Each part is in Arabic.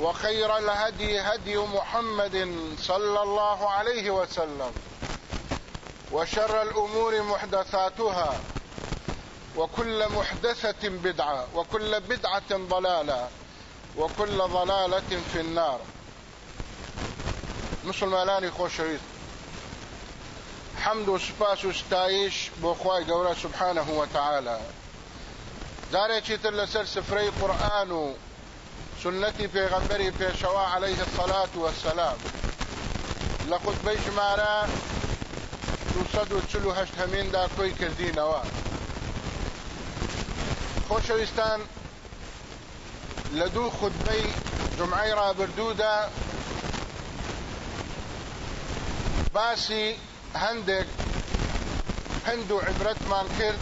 وخير الهدي هدي محمد صلى الله عليه وسلم. وشر الأمور محدثاتها. وكل محدثة بدعة. وكل بدعة ضلالة. وكل ضلالة في النار. مسلمانانی خۆشەویست حەمد و سوپاس و ستایش بۆ خی گەورە سبحانە وتعاالە جارێکی تر لەسەر سنەتی پێغەمبەری پێشەوە عليه الصلاة والسلام. خودبەی ژمارە 248 هەمیندا کۆی کردینەوە خۆشەویستان لە دوو خودبەی جمعی ڕابردوودا باسی هەندێک هەند و عبرەتمان کرد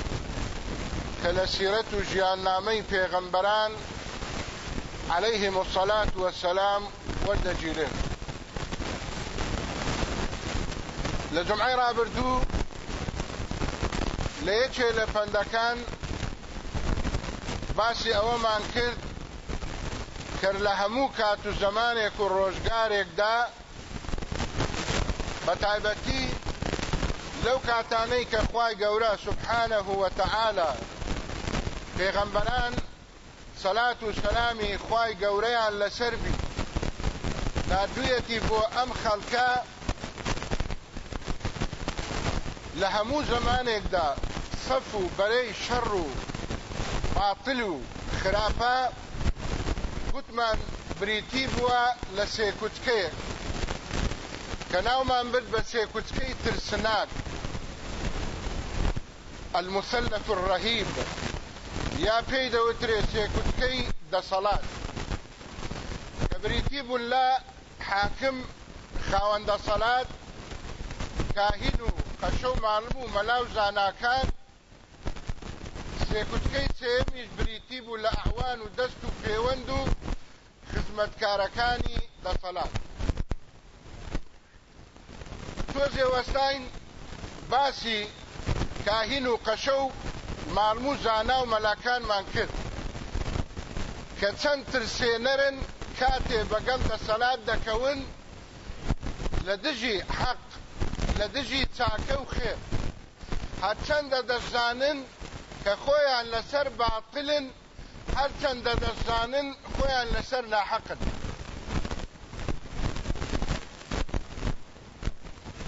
کە لە سیرەت و ژیاننامەی پێغەمبەران عليهم الصلاة والسلام والدجيلين لجمعي رابردو ليتشي لفندكان باسی ئەوەمان کرد کرد لە هەموو کات و زەمانێک و ڕۆژگارێکدا بە تایبەتی لەو کاتانەی کە خوای گەورە سبحانە و وەتەعاالە پێغەمبەران سەلات و سەلامی خوای گەورەیان لەسەر بی نردویەتی بۆ ئەم خەڵکە لە هەموو زەمانێکدا سەف و بەرەی شەڕ و باتل و خراپە گوتمان بریتی بووە لە سێکوتکەیەک کە ناومان برد بە سێکوچکەی ترسناک. المثلث الرهيب یا پێی دەوترێ سێکوچکەی دەسەڵات. کە بریتی بوون لە حاکم خاوەندە سەلات کاهین و قەشە و ماڵم و مەلاو زاناکان سێکوچکەی سێمیش بریتی بوو لە ئەوان و دەست و پەیوەند و خزمەتکارەکانی دەسەڵات. تۆزێ وەستاین باسی کاهین و قەشە و مارموو زانا و مەلاکانمان کرد کە چەند ترسێنەرن کاتێ بەگەڵ دەسەلات دەکەون لە دژی حەق لە دژی چاکە و خێر. هەرچەندە دەشزانن کە خۆیان لەسەر باتلن هەرچەندە دەشزانن خۆیان لەسەر ناحەقن.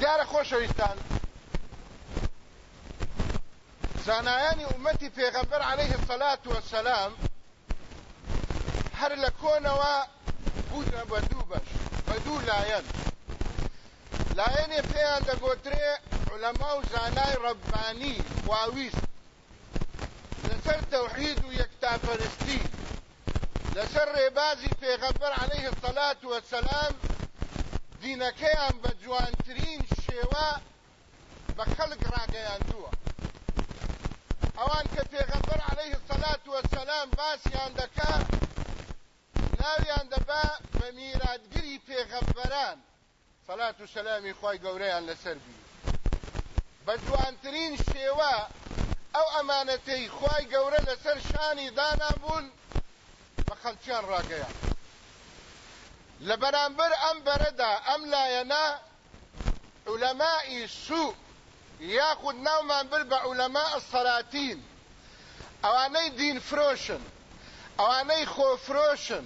دیارە خۆشەویستان. زانایانی ئومەتی پێغەمبەر عليه الصلاة والسلام هەر لە کۆنەوە بوونە بە دوو بەش بە دوو لایەن. لایەنێ پێیان دەگۆترێ علەما و زانای ڕەبانی خواویست. لەسەر تەوحید و یەکتاپەرستی لەسەر عەلەیه الصەلات وەسەلام دینەکەیان بە جوانترین شێوە بە خەڵک ئەوان کە پێغەمبەر عەلەیه الصەلات وەسەلام باسییان دەکا ناویان دەبا بە میراتگری پێغەمبەران سەلات و سەلامی خی گەورەیان لەسەر بی. بە جوانترین شێوە ئەو ئەمانەتەی خی گەورە لەسەر شانی دانابوون بە خەلچیان ڕاگەیان لە بەرامبەر ئەم بەرەدا ئەم لایەنە علەمائی سوء یاخود ناومان بر بە علەما ئەسەلاتین ئەوانەی دین فرۆشن ئەوانەی خۆفرۆشن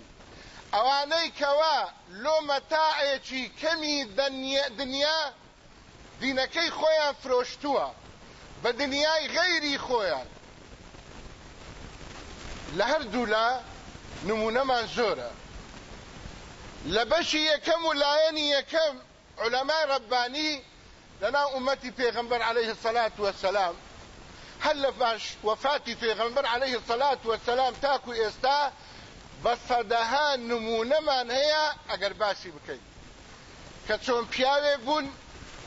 ئەوانەی کەوا لۆ مەتاعێکی کەمی دنیا دینەکەی خۆیان فرۆشتووە بە دنیای غەیری خۆیان. لە هەردوو لا نمونەمان زۆرە. لە بەشی یەکەم و لایەنی یەکەم علەمای ڕەبانی لەناو ئومەتی پێغەمبەر عليه الصلاة والسلام لە باش وفاتی پێغەمبەر عليه الصلاة والسلام تاکو ئێستا بە سەدەها نمونەمان هەیە ئەگەر باسی بکەین. کە چۆن پیاوێ بوون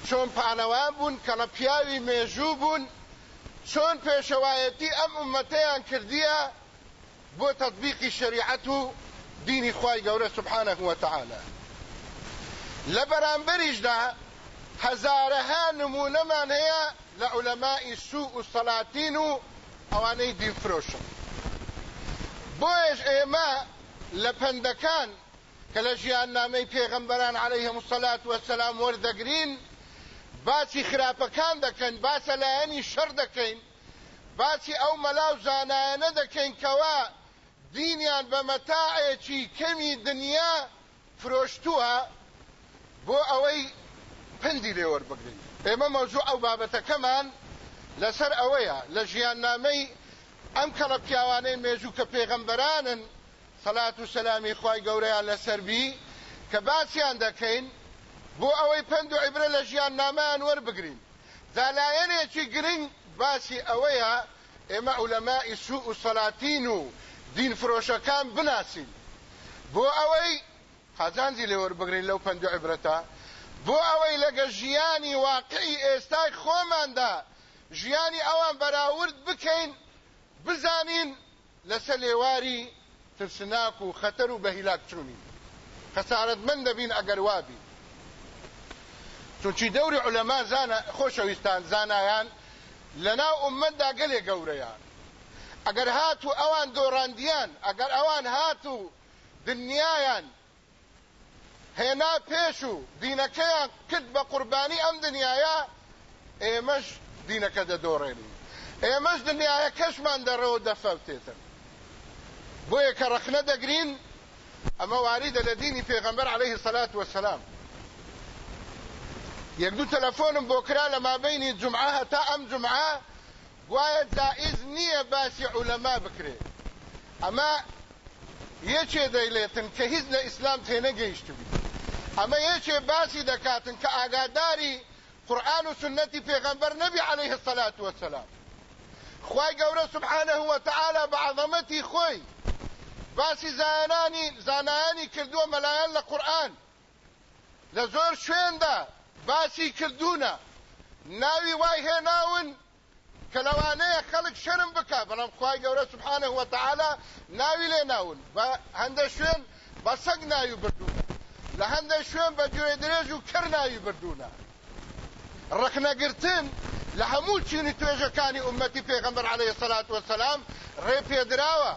چۆن پانەوان بوون کە لە پیاوی مێژوو بوون چۆن پێشەوایەتی ئەم ئومەتەیان کردیە بۆ تطبیقی شریعەت دینی سبحانه وتعالى لە بەرامبەریشدا هەزارەها نمونەمان هەیە لە عولەمای سوء و سەلاتین و ئەوانەی دینفرۆشن بۆیش ئێمە لە پەندەکان کە لە ژیان نامەی پێغەمبەران عليهلەیهم سەلات وەسەلام وەردەگرین باسی خراپەکان دەکەن باسە لایەنی شەر دەکەین باسی ئەو مەلاو زانایەنە دەکەین کەوا دینیان بە مەتاعێکی کەمی دنیا فرۆشتووە بۆ ئەوەی پندی لێوەربگرین ئێمە مەوزوع ئەو بابەتەکەمان لەسەر ئەوەیە لە ژیان نامەی ئەم کەڵە پیاوانەی مێژوو کە پێغەمبەرانن سەلات و سەلامی خی گەورەیان لەسەربی کە باسییان دەکەین بۆ ئەوەی پند و عیبرە لە ژیان نامان وەربگرین. زالایەنێکی گرنگ باسی ئەوەیە ئێمە ئولەمای سوء و سەلاتین و دین فرۆشەکان بناسین. بۆ ئەوەی قازانجی لێوەربگرین لەو پند و عیبرەتە بۆ ئەوەی لەگە ژیانی واقعی ئێستای خۆماندا ژیانی ئەوان بەراورد بکەین بزانین لەسەر لێواری ترسناک و خەتەر و بەهیلاک چوونی خەسارەتمەند دەبین ئەگەر وابی چونچی دەوری عولەما خۆشەویستان زانایان لەناو ئومەتدا گەلێ گەورەیان. ئەگەر هاتو ئەوان دۆڕاندیان ئەگەر ئەوان هاتو دنیایان هێنا پێش و دینەکەیان کرد بە قوربانی ئەم دنیاە ئێمەش دینەکە دەدۆڕێنی. ئێمەش دنیاە کەشمان دەڕەوە دەفەوتێتن. بۆیە کە ڕەخنە دەگرین ئەمە واریدە لە دینی پێغەمبەر عليه سەلات وەسەلام یەک دوو تەلەفۆنم بۆ کرا لە مابینی جمعە هەتا ئەم جمعە گوایە جائز نییە باسی عولەما بکرێت ئەمە یەکێ دەیلێتن کە هیچ لە ئیسلام تێنەگەیشتبی. ئەمە یەکێ باسی دەکاتن کە ئاگاداری قورآن و سنەتی پێغەمبەر نەبی عليه الصلاة والسلام. خوای گەورە سبحانه وتعالى بەعظەمەتی خۆی باسی زانانی زانایانی کردووە مەلایەن لە قورآن لە زۆر شوێندا باسی کردوونە ناوی وای هێناون کە لەوانەیە خەڵک شەرم بکە بەڵام خوای گەورە سبحانه وتعالى ناوی لێ ناون. بە هەندە شوێن بە سەگ ناوی بردوونە لە هەندە شوێن بە گوێ درێژ و کەر ناوی بردوونە ڕخنەگرتن لە هەموو چینی توێژەکانی ئومەتی پێغەمبەر عليه سەلات وسلام ڕێ پێدراوە.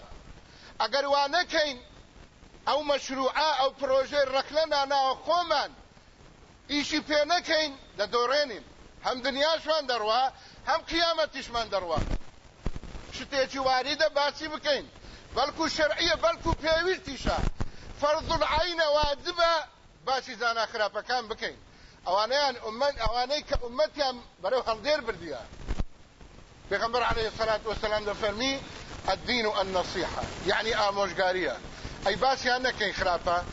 ئەگەر وا نەکەین ئەو مەشروعە ئەو پرۆژەی ڕەخلە ناناوە خۆمان ئیشی پێ نەکەین دەدۆڕێنین. هەم دنیاشمان دەڕوا هەم قیامەتیشمان دەڕوا. شتێکی واریدە باسی بکەین. بەڵکو شەرعیە بەڵکو پێویستیشە. فەرض العینە واجبە باسی زانا خراپەکان بکەین. ئەوانەیان ئەوانەی کە ئومەتیان بەرەو هەڵدێر بردیە پێغەمبەر عليه الصلاة والسلام دەفەرمی الدين النصيحة يعني آموشگارية أي باسي أنك خرافة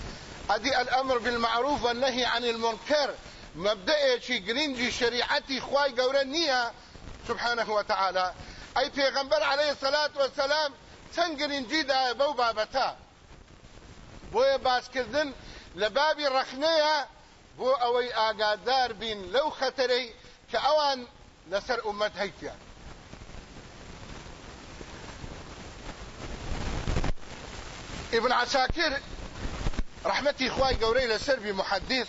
أدي الأمر بالمعروف والنهي عن المنكر مبدئێکی گرنگی شریعەتی خوای گەورە نییە. سبحانه وتعالى ئەی پێغەمبەر عليه سەلات وسلام چەند گرنگیدایە بەو بابەتە؟ بۆیە باسکردن لە بابی ڕەخنەیە بۆ ئەوەی ئاگادار بین لەو خەتەرەی کە ئەوان لەسەر ئومەت هەیتیان. ابن عساكر رحمتي خواي قوري لسربي محدث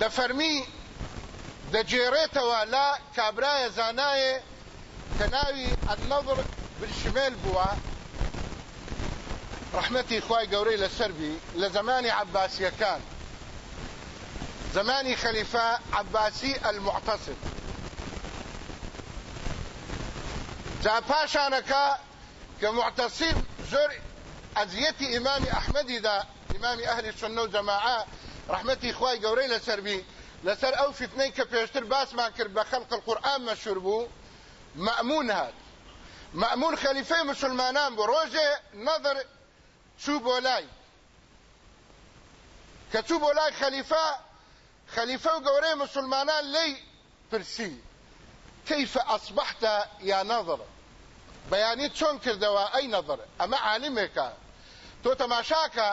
دفرمي دجيريتوا لا كابرايا زاناي كناوي النظر بالشمال رحمتي خواي قوري لسربي لزماني عباسية كان. زماني خليفة عباسي المعتصم. جا پاشانەکە كمعتصم زور ازيتي إمام أحمدي دا إمام أهل السنة والجماعة. رحمتي اخواي قوري لسربي لسر أو فتنين كبيشتر باس ما كرب بخلق القرآن مشربو مأمون هاد. مأمون خليفة مسلمانان نظر شو بولاي كتو بولاي خليفة خليفة وقوري مسلمانان لي فرسي كيف أصبحت يا نظر؟ بەیانی چۆن کردەوە ئەی نەظر ئەمە عالمێکە تۆ تەماشاکە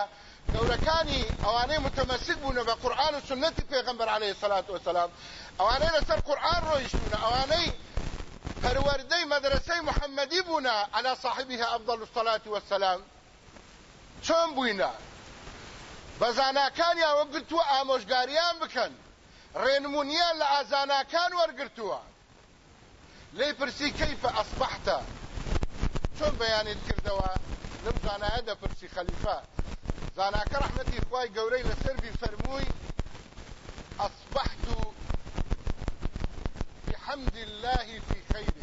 گەورەکانی ئەوانەی متەمەسک بوون بە قورآن و سنەتی پێغەمبەر عليه الصلاة والسلام. ئەوانەی لەسەر قورآن ڕۆیشتونە ئەوانەی پەروەردەی مەدرسەی محەممەدی بوونە على صاحبها أفضل الصلاة والسلام. چۆن بووینە؟ بە زاناکانیان وەگرتووە ئامۆژگاریان بکەن. ڕێنمونیان لە ئازاناکان وەرگرتووە. لێی پرسی کەیفە ئەسبحتە چۆن بەیانیت کردەوە؟ لەم زانایە دەپرسی خەلیفە. زاناکە ڕحمەتی خوای گەورەی لەسەربی فەرمووی ئەصبحت بحمد الله في خير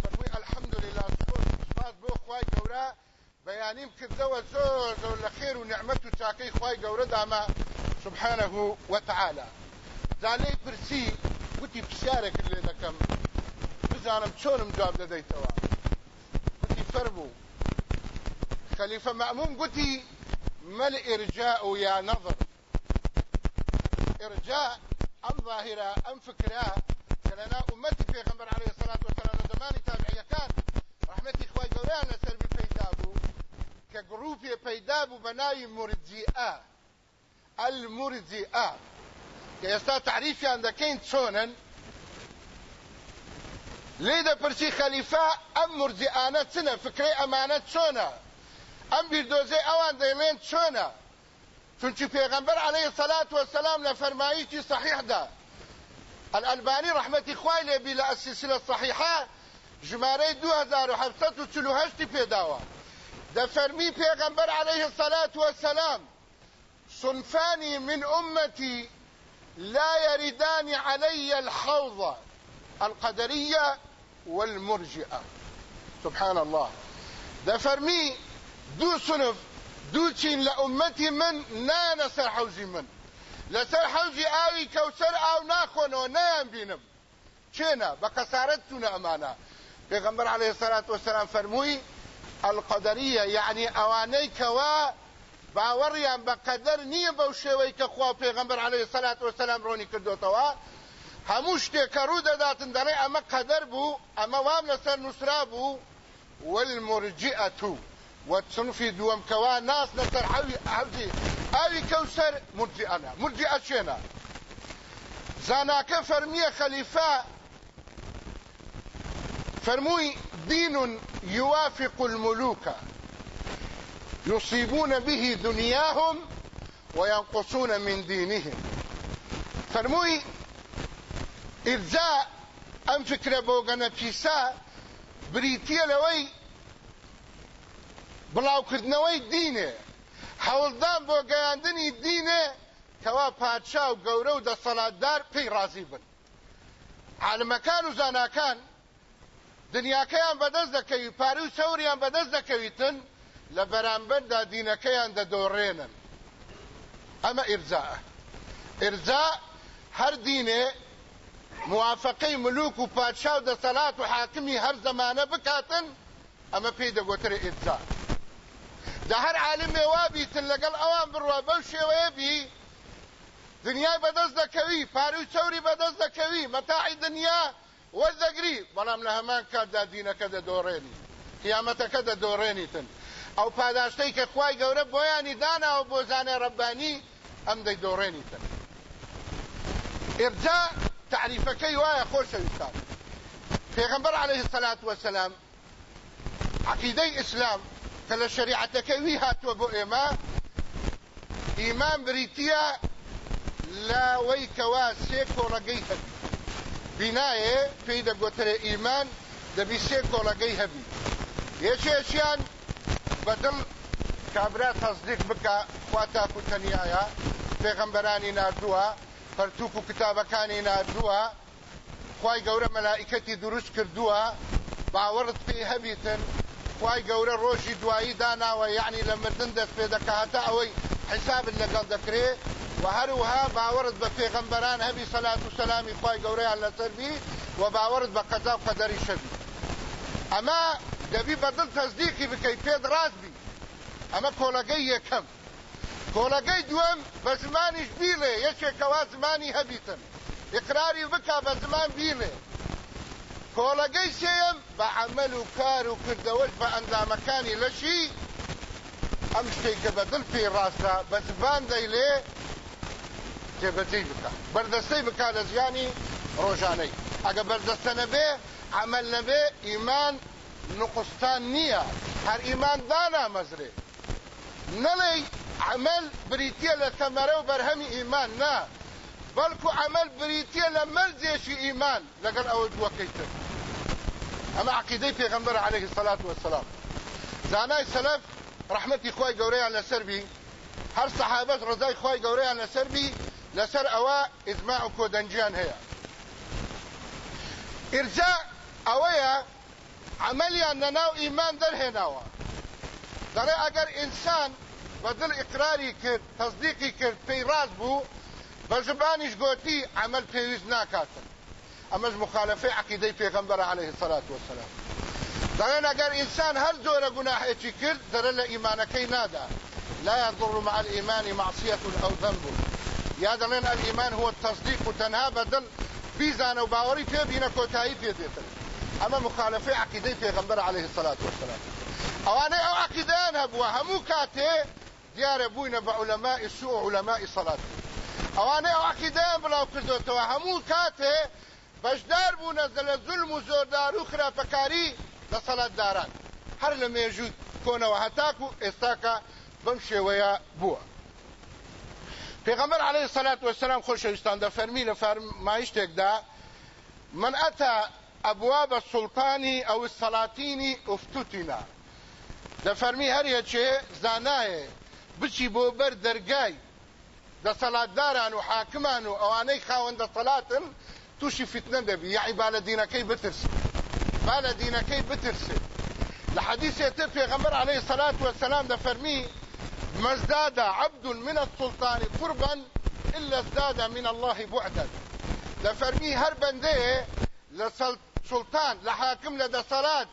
فەرمووی الحمد لله سپاس بۆ خوای گەورە. بەیانیم کردەوە زۆر زۆر لە خێر و نعمەت و داما سبحانه وتعالى. زانەی پرسی وتی پرسیارێکت لێ دەکەم بزانم چۆنم جواب دەدەیتەوە فرمو خليفة مأمون قتي ما الإرجاء يا نظر؟ إرجاء أم ظاهرة أم فكرة؟ كلنا أمتي في غنبر عليه الصلاة والسلام زماني تابعية كان رحمتي إخوة قولان لسربي بيدابو كجروبي بيدابو بناي مرجئة المرجئة كيستا تعريفي عندكين تشونن لێ پرسی خەلیفا ئەم مرجیانە چنە فکرەی ئەمانەت چۆنە ئەم بیردۆزەی ئەوان دەیڵێن چۆنە چونکی پێغەمبەر عليه سەلات وەسەلام لە فەرماییکی صحیحدا الألباني رحمتي خوای لێبی لە السلسلة الصحيحة ژمارەی 2748 پێداوە دەفەرمی پێغەمبەر عليه الصلاة والسلام. صنفان من أمتي لا يردان علي الحوض القدرية والمرجئه. سبحان الله ده فرمي دو سنف دو چین لأمتي من نانا سر حوزي من. لسر حوزي آوي كوسر آو ناخونو نيان بينم چينا بقصارتنا أمانا پیغمبر عليه الصلاة والسلام فرموي القدرية يعني اواني كوا باوەڕیان بەقەدەر نییە بەو شێوەی کە خوا پێغمبەر عليه سلات وسلام ڕۆنی کردوتەوە. هەموو شتێک کە ڕوو دەداتن دەڵێ ئەمە قەدەر بوو ئەمە وام لەسەر نووسرا بوو. والمرجئة والصنفي دوم كوا ناس لسر حوي حوزي اوي كوسر مرجئنا مرجئة شينا زاناك فرمية خليفة فرموي دين يوافق الملوك. يصيبون به دنياهم وينقصون من دينهم. فرموي ئرجا ئەم فکرە بۆگەنە پیسا بریتە لەوەی بڵاوکردنەوەی دینێ هەوڵدان بۆ گەیاندنی دینێ کەوا پادشا و گەورە و دەسەڵاتدار پێی ڕازی بن. عالمەکان و زاناکان دنیاکەیان بەدەست دەکەوی پارەی و سەوریان بەدەست دەکەویتن لە بەرامبەردا دینەکەیان دەدۆڕێنن. ئەمە ئرزا. ئرزا هەر دینێ موافقەی ملوک و پادشا و دەسەلات و حاکمی هەر زەمانە بکاتن ئەمە پێی دەگوترە ئیدزا دا هەر عالمێ وابیتن لەگەڵ ئەوان بڕوا بەو شێوەیە بی دنیای بەدەست دەکەوی پاروی چوری بەدەست دەکەوی مەتاعی دنیا وەردەگری بەڵام لە هەمان کاتدا دینەکە دەدۆڕێنی قیامەتەکە دەدۆڕێنیتن ئەو پاداشتەی کە خوای گەورە بۆیانی داناوە بۆ زانێ ڕەبانی ئەم دەیدۆڕێنیتن ئێرجا تعریفەکەی وایە خۆشەویستان پێغمبەر عليه الصلاة والسلام عقیدەی ئیسلام کە لە شریعەتەکەی وی هاتووە بۆ ئێمە ئیمان بریتە لاوەی کەوا سێ کۆڕەگەی بینایێ پێی دەگوترێ ئیمان دەبی سێ کۆڵەگەی هەبی. یەکێکیان بەدڵ کابرا تەزدیق بکە خوا تاکو تەنیایە پێغەمبەرانی نردووە پەرتوک و کتابەکانی نردووە خی گەورە مەلائکەتی دروست کردووە باوەڕت پێی هەبیتن خی گەورە ڕۆژی دوایی داناوە یعنی لە مردن دەست پێ دەکاتە ئەوەی حیسابت لەگەڵ دەکرێت و هەروها باوەرت بە پێغەمبەران هەبی سەلات و سەلامی خی گەورەیان لەسەربی و باوەرت بە قەزا و قەدەری شەبی ئەمە دەبی بەدڵ تەزدیقی بکەیت پێت ڕاست بی ئەمە کۆلەگەی یەکەم کۆلەگەی دووەم بە زمانیش بیڵێ یەکێکەوە زمانی هەبیتن اقراری بکە بە زمان بیڵێ کۆلەگەی سێم بە عمل و کار و کردەوەش بە ئەندامەکانی لەشی ئەم شتێککە بە دڵ پێی ڕاستە بە زبان دەیلێ جێبەجێ بکە. بەردەستەی بک لە زیانی ڕۆژانەی. ئەگە بەردەستە نەبێ عمل نەبێ ئیمان نقستان نییە. هەر ئیمان دانامەزرێ نەڵێ عمل بریتە لە تەمەرە و بەرهەمی ئیمان نا. بەڵکو عمل بریتە لە مەرجێشی ئیمان لەگەڵ ئەوە دووەکەیتر ئەمە عقیدەی پێغمبەر عليه الصلاة والسلام زانای سەلف ڕحمەتی خۆی گەورەیان لەسەربی هەر سەحابەت ڕزای خۆی گەورەیان لەسەربی لەسەر ئەوە ئیزماع و کۆدەنجیان هەیە. ئرجا ئەوەیە عملیان لەناو ئیمان دەرهێناوە. دەڕێ ئەگەر ئینسان بە دڵ ئقراری کرد تەصدیقی کرد بوو بە ژبانیش گۆتی عمل پێویست ناکاتن. ئەمەش مخالفەی عقیدەی پێغەمبەر عليه الصلاة والسلام. دەڵێن ئەگەر ئینسان هەر جۆرە گوناحێکی کرد دەرە لە ئیمانەکەی نادا. لا يضر مع الإيمان معصية أو ذنب. یا ئەلیمان هو تەصدیق و تەنها بەدڵ بیزانە و باوەڕی پێ بینە کۆتایی پێ دێتن. ئەمە مخالفەی عقیدەی عليه الصلاة والسلام ئەوانەی ئەو عقیدەیان هەبووە هەموو کاتێ دیارە بووینە بە عولەمای سوء و عولەمای سەڵات ئەوانەی ئەو عقیدەیان بڵاو کردوتەوە هەموو کاتێ بەشدار بوونە لە زولم و زۆردار و خراپەکاری لە سەڵاتداران هەر لە مێژوود کۆنەوە هەتاکو ئێستاکە بەم شێوەیە بووە. پێغەمبەر عليه الصلاة والسلام خۆشەویستان دەفەرمی لە فەرمایشتێکدا من ئەتە ئەبواب السلطانی ئەو السەلاتینی ئوفتوتینا دەفەرمی هەر یەکێ زانایە بچی بۆ بەر دەرگای دەسەڵاتداران و حاکمان و ئەوانەی خاوەندە سەلاتن تووشی فتنە دەبی یعنی با لە دینەکەی بترسی؟ با لە دینەکەی بترسی؟ لە حەدیثێتر پێغەمبەر عليه الصلاة والسلام دەفەرمی ما ازداد عبد من السلطان قربا إلا ازداد من الله بعدا. لفرمي هر بنده لسلطان لحاكم لدى صلاة.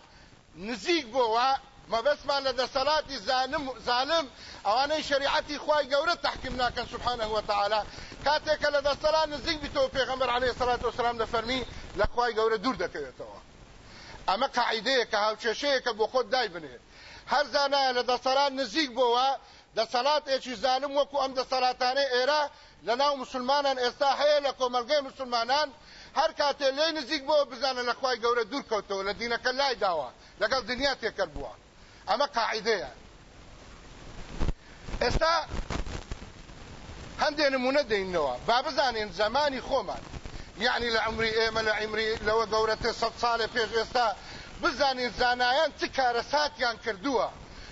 نزيق بوا ما بس ما لدى صلاة ظالم ظالم أواني شريعتي خواي قورة تحكمنا كان سبحانه وتعالى. كاتك لدى صلاة نزيق بتو پیغمبر عليه الصلاة والسلام لفرمي لخواي قورة دور دكيتوا أما قاعدة که هاوچشه که بو خود دای بنه هر زانه لدى صلاة نزيق بوا دەسەڵاتێکی زانم وەکو ئەم دەسەڵاتانەی ئێرە لە ناو مسلمانان ئێستا هەیە لە کۆمەلگەی مسلمانان هەر کاتێ لێ نزیک بۆ بزانە لە خخوای گەورە دوورکەوتەوە لە دینەکە لای داوە لەگەڵ دنیا تێکرد بووە. ئەمە قاعدەیە. ئێستا هەندێک نمونە دەینەوە. با بزانین زمانی خۆمان. یعنی لە عمری ئێمە لە عمری لەوە گەورەتە سە ساڵێ پێش ئێستا بزانین زانایان چ کارە ساتیان کردووە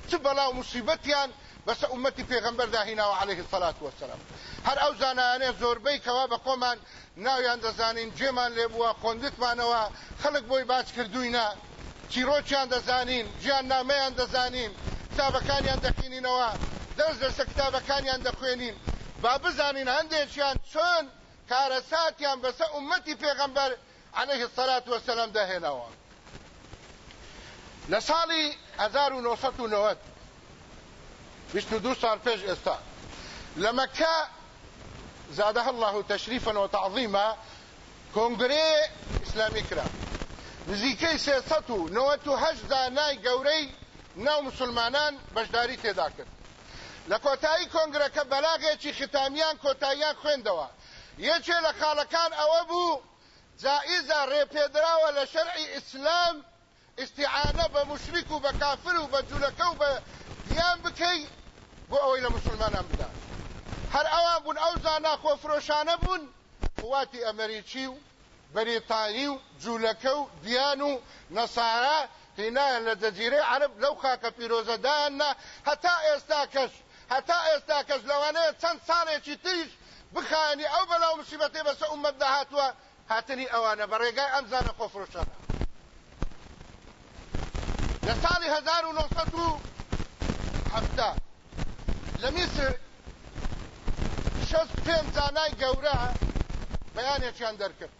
چ بەڵاو مصیبەتیان بس امتي پیغمبر داهینا عليه الصلاة والسلام. هر او زانانه زوربەی کەوا بە خۆمان ناویان دەزانین جێمان لێ بووە خۆندتمانەوە خەڵک بۆی باچ کردوینە چیرۆکیان دەزانین گیان نامەیان دەزانین کتابەکانیان دەخینینەوە دەست لەسە کتابەکانیان دەخوێنین با بزانین هەندێکیان چۆن کارەساتیان بەسە ئومەتی پێغەمبەر عليه الصلاة والسلام داهێنەوە لە ساڵی 1990 22 سال پێش ئێستا. لە مەکە زادها الله تشريفا وتعظيما كونغري اسلامي کرا. نزیکەی سێسەد و نەوەت و هەشت زانای گەورەی ناو مسلمانان بەشداری تێدا کرد. لە کۆتایی کۆنگرەکە بەلاغێکی ختامیان کۆتاییان خوێندەوە. یەکێ لە خاڵەکان ئەوە بوو جائزە ڕێپێدراوە لە شەرعی ئیسلام استیعانە بە مشریک و بە کافر و بە جوولەکە و بە دیان بکەی بۆ ئەوەی لە مسلمانان بدات هەر ئەوان بوون ئەو زانا خۆفرۆشانە بوون. قواتی ئەمریکی و بەریتانی و جوولەکە و دیان و نەسارا هینایان لە جەزیرەی عرب لەو خاکە پیرۆزەداننا. هەتا ئێستا کەش هەتا ئێستا کەس لەوانەیە چەند ساڵێکی تریش بخانی ئەو بەلاو مسیبەتێ بەسە ئومەتدا هاتووە هاتنی ئەوانە بە ڕێگای ئەم زانە خۆفرۆشانە. لە 1970 لە میسر شەست پێنج زانای گەورە بەیانێکیان دەرکرد.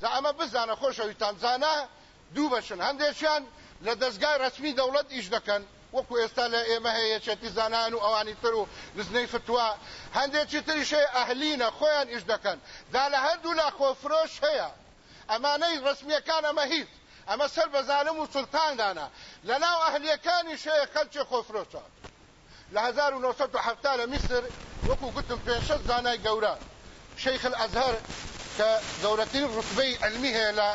دا ئەمە بزانە خۆشەویتان زانە دوو بەشن. هەندێکیان لە دەستگای ڕسمی دەوڵەت ئیش دەکەن. وەکو ئێستا لە ئێمە هەیە چێتی زانان و ئەوانی تر و نزنەی فتووە. هەندێکی تریشێ ئەهلینە خۆیان ئیش دەکەن. دا لە هەردوو لا خۆفرۆش هەیە. ئەمانەی ڕسمیەکان ئەمە هیچ. ئەمە سەر بە زانم و سلتاندانە لە ناو ئەهلیەکانی شەیە خەلکی خۆفرۆشە لە 1970 لە میسر وەکو گوتم پێشە زانای گەورە. شەیخ الأزهر کە گەورەترین ڕتبەی علمی هەیە لە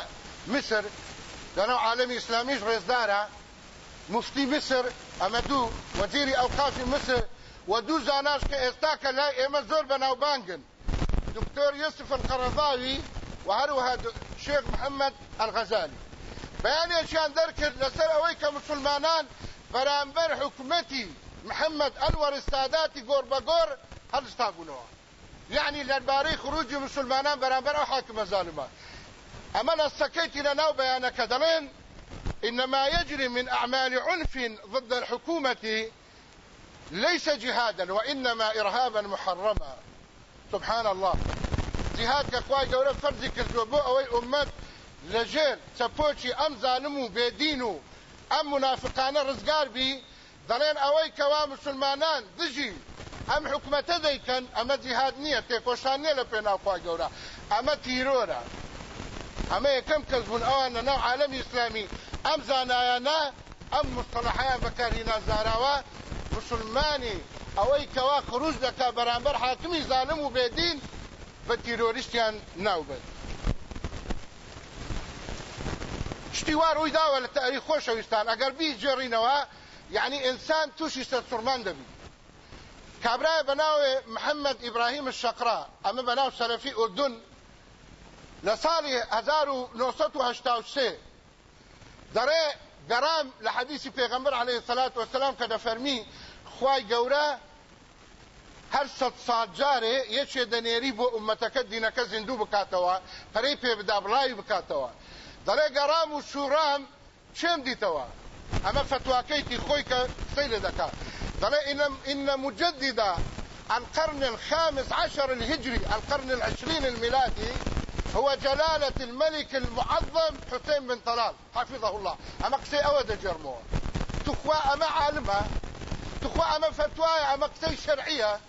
مصر لەناو عالمی ئیسلامیش ڕێزدارە. مفتی مصر ئەمە دوو وەزیری ئەوقافی مصر و دوو زاناش کە ئێستا کە لای ئێمە زۆر بەناوبانگن دکتۆر یوسف القەڕەضاوی و هەروەها شێخ محەممەد ئەلغەزالی بەیانێکیان دەرکرد لەسەر ئەوەی کە مسلمانان بەرامبەر حکومەتی محەممەد ئەنوەر ئستاداتی گۆر بەگۆر هەڵستا بوونەوە يعني لەربارەی خروجی مسلمانان بەرامبەر ئەو حاکمە ظالمە ئەمە لە سەکەیتی لە ناو بەیانەکە دەڵێن إنما يجري من أعمال عنف ضد الحكومة ليس جهادا وإنما إرهابا محرما. سبحان الله. جهاد كخواي جورا فرزي كردوبو أوي أمت لجير تپۆچی ئەم زانم و بێدین و ئەم منافقانە ڕزگار بی دەڵێن ئەوەی کەوا مسلمانان دژی. ئەم حکوومەتە دەیکەن ئەمە جیهاد نییە تێکۆشان نیە لە پێناوخوا گەورە. ئەمە تیرۆرە. ئەمە یەکەم کەس بوون ئەوان لە ناو عالەمی ئیسلامی. ئەم زانایانە ئەم مستەلحیان بەکاری نازاراوە مسلمانی ئەوەی کەوا خروج دەکا بەرامبەر حاکمی زانم و بێدین بە تیرۆریستیان ناوبێت شتی وا ڕووی داوە لە تاریخ خۆشەویستان ئەگەر بی جێڕینەوە یعنی ئینسان تووشی سەرسوڕمان دەبی. کابرای بەناوێ محەممەد ئیبراهیم الشقرا ئەمە بەناو سەرەفی ئوردون لە ساڵی 1970 دەڕێ گەرام لە حەدیسی پێغەمبەر عليه الصلاة والسلام کە دەفەرمی خوای گەورە هەر سەد ساڵ جارێ یەکێ دەنێری بۆ ئومەتەکە دینەکە زیندوو بکاتەوە پەرەی پێ بدا بڵاوی بکاتەوە دەڵێ گەڕام و شوڕام چێم دیتەوە؟ ئەمە فتواکەیتی خۆی کە قسەی لێ دەکات إن, إن مجدد القرن الخامس عشر الهجري القرن العشرين الميلادي هو جلالة الملك المعظم حسين بن طلال حفظه الله. أما قسي أود جرمو تخوى أما عالمها تخوى أما فتوى أما قسي شرعية.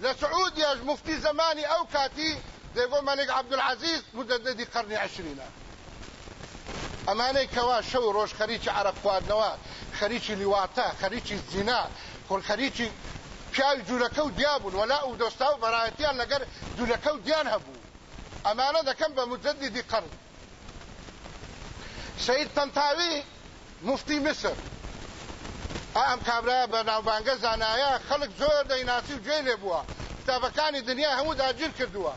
لسعوديا مفتي زماني أو كاتي ديقول ملك عبد العزيز مجدد قرن عشرين. ئەمانەی کەوا شەو ڕۆژ خەریکی عرب خواردنەوە خەریکی لیواتە خەریکی زینا خۆل خەریکی پیاوی جوولەکە و دیابوون وەلا و دۆستا و بەڕایەتیان لەگەر جوولەکە و دیان هەبوو. ئەمانە دەکەم بە مجددی قەرن سید تەنتاوی مفتی مصر. ئەم کابرا بە ناوبانگە زانایە خەڵک زۆر دەیناسی و گوێ لێ بووە. کتابەکانی دنیا هەموو داگیر کردووە.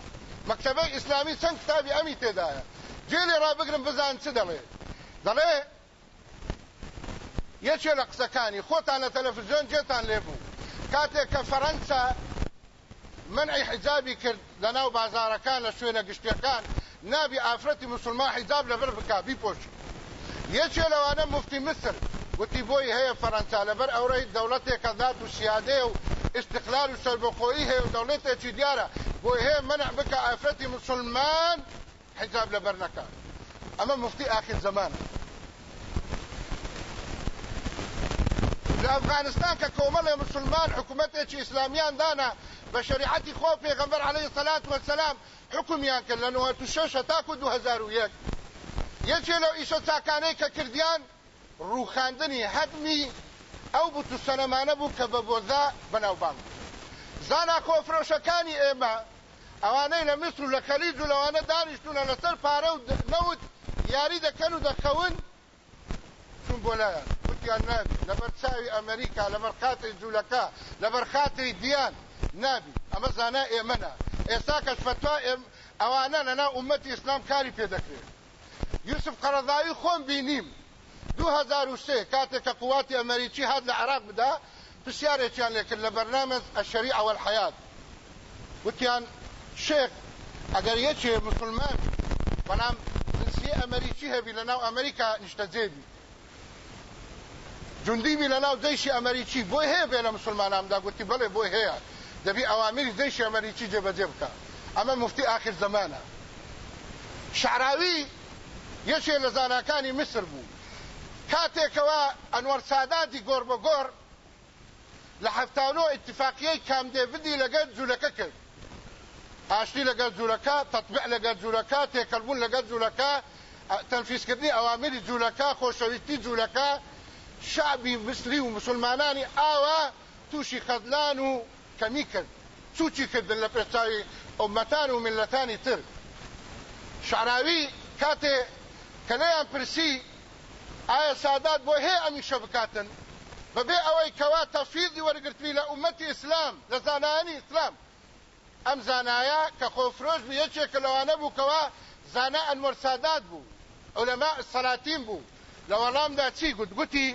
مەکتەبەی ئیسلامی چەند کتابی ئەمی تێدایە. جێلێ ڕابگرن بزان چ دەڵێ؟ دەڵێ یەکێ لە قسەکانی خۆتان لە تەلەڤزیۆن جێتان لێبوو کاتێک کە فەرەنسا منعی حیجابی کرد لە ناو بازارەکان لە شوێنە گشتیەکان نابی ئافرەتی مسلمان حیجاب لەبەر بکا بیپۆشی یەکێ لەوانە مفتی مصر وتی بۆی هەیە فەرەنسا لەبەر ئەوڕەی دەوڵەتێکە داد و سیادێ و استقلال و سەربەخۆیی هەیە و دەوڵێتێکی دیارە بۆی هەیە منع بکە ئافرەتی مسلمان حجاب لبرنكا. اما مفتي آخر زمان ئەفغانستان کە کۆمەڵێ مسلمان حکوومەتێکی ئیسلامیان دانا بە شریعەتی خۆ پێغەمبەر عليه سەلات وەسەلام حکومیان کرد لە 96 تاکو 2001 یەکێ لەو ئیشە چاکانەی کە کردیان ڕووخاندنی هەدمی ئەو بوتو سەنەمانە بوو کە بە بۆزا بەناوبانگ زانا کۆفرۆشەکانی ئێمە ئەوانەی لە میسر و لە خەلیج و لەوانە دانیشتونە لەسەر پارە و نەوت یاری دەکەن و دەکەون چون بۆ لایەن وتیان نابی لەبەر چاوی ئەمریکا لەبەر خاتری جوولەکە لەبەر خاتری دییان نابی ئەمە زانە ئێمەە ئێستا کەس فتوا ئەوانە لەنا ئومەتی کاری پێ دەکرێت یوسف قەرەداوی خۆم بینیم 2003 کاتێک کە قواتی ئەمریکی هات لە عراق بدا پرسیارێکیان لێکرد لە بەرنامە الشەریع والحیات وتیان شێخ ئەگەر یەکێ مسلمان بەنام جنسی ئەمریکی هەبی لە ناو ئەمریکا نیشتەجێبی جوندیبی لە ناو دەیشی ئەمریکی بۆی هەیە بێ لە مسلمانامدا گوتی بڵێ بۆی هەیە. دەبی ئەوامیری دەیشی ئەمریکی جێبەجێ بکە. ئەمە مفتی آخر زمانە. شعراوی یەکێ لە زاناکانی مصر بوو. کاتێکەوە ئەنوەر ساداتی گۆر بە گۆر لە هەفتانۆ اتفاقیەی کام دێڤدی لەگەر جوولەکە کرد. ئاشتی لەگەر جوولەکە تەطبیع لەگەر جوولەکە تێکەلبوون لەگەر جوولەکە تەنفیسکردنی ئەوامری جوولەکە خۆشەویستی جوولەکە شعبی مسلی و مسلمانانی ئاوا تووشی خەدلان و کەمی کرد چوچی کردن لە تر کاتێ کە لەیان پرسی ئایا سادات بۆ هەیە ئەمیشە بکاتن بەبێ ئەوەی کەوا تەفیدی وەرگرتوی لە ئومەتی ئیسلام لە زانایانی ئەم زانایە کە خۆفرۆش بوو یەکێکە لەوانە بوو کەوا زانە ئەنوەر سادات بوو ئەولەما سەلاتین بوو. لە وەڵامدا چی گوت؟ گوتی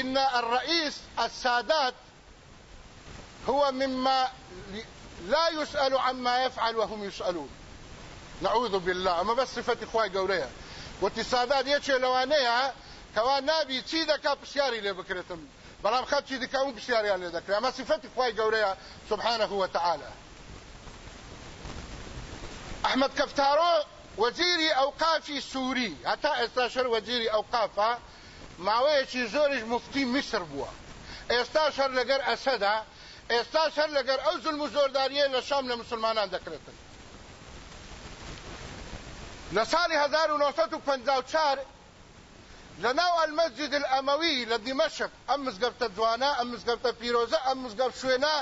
إن الرئيس السادات هو مما لا يسأل عما يفعل وهم يسألون. نعوذ بالله. أما بس صفة اخوائي قوريها واتصادات يتشي لوانيها كوان نابي پرسیاری لێ بکرێتم بەڵام خەت چی دکە اون پرسیاریان لێ دەکرێت ئەمە صفەتی خوای گەورەیە سبحانه وتعالى. ئەحمد کەفتارۆ وەزیری ئەوقافی سووری هەتا ئێستا شەر وەزیری ئەوقافە ماوەیەکی زۆریش مفتی میسر بووە ئێستا شەر لەگەر ئەسەدا ئێستا شەر لەگەر ئەو زلم و زۆرداریە لە شام لە مسلمانان دەکرێتن لە ساڵی 1954 لە ناو المەسجد الأموي لە دیمەشق ئەم مزگەفتە جوانە ئەم مزگەفتە پیرۆزە ئەم مزگەفت شوێنە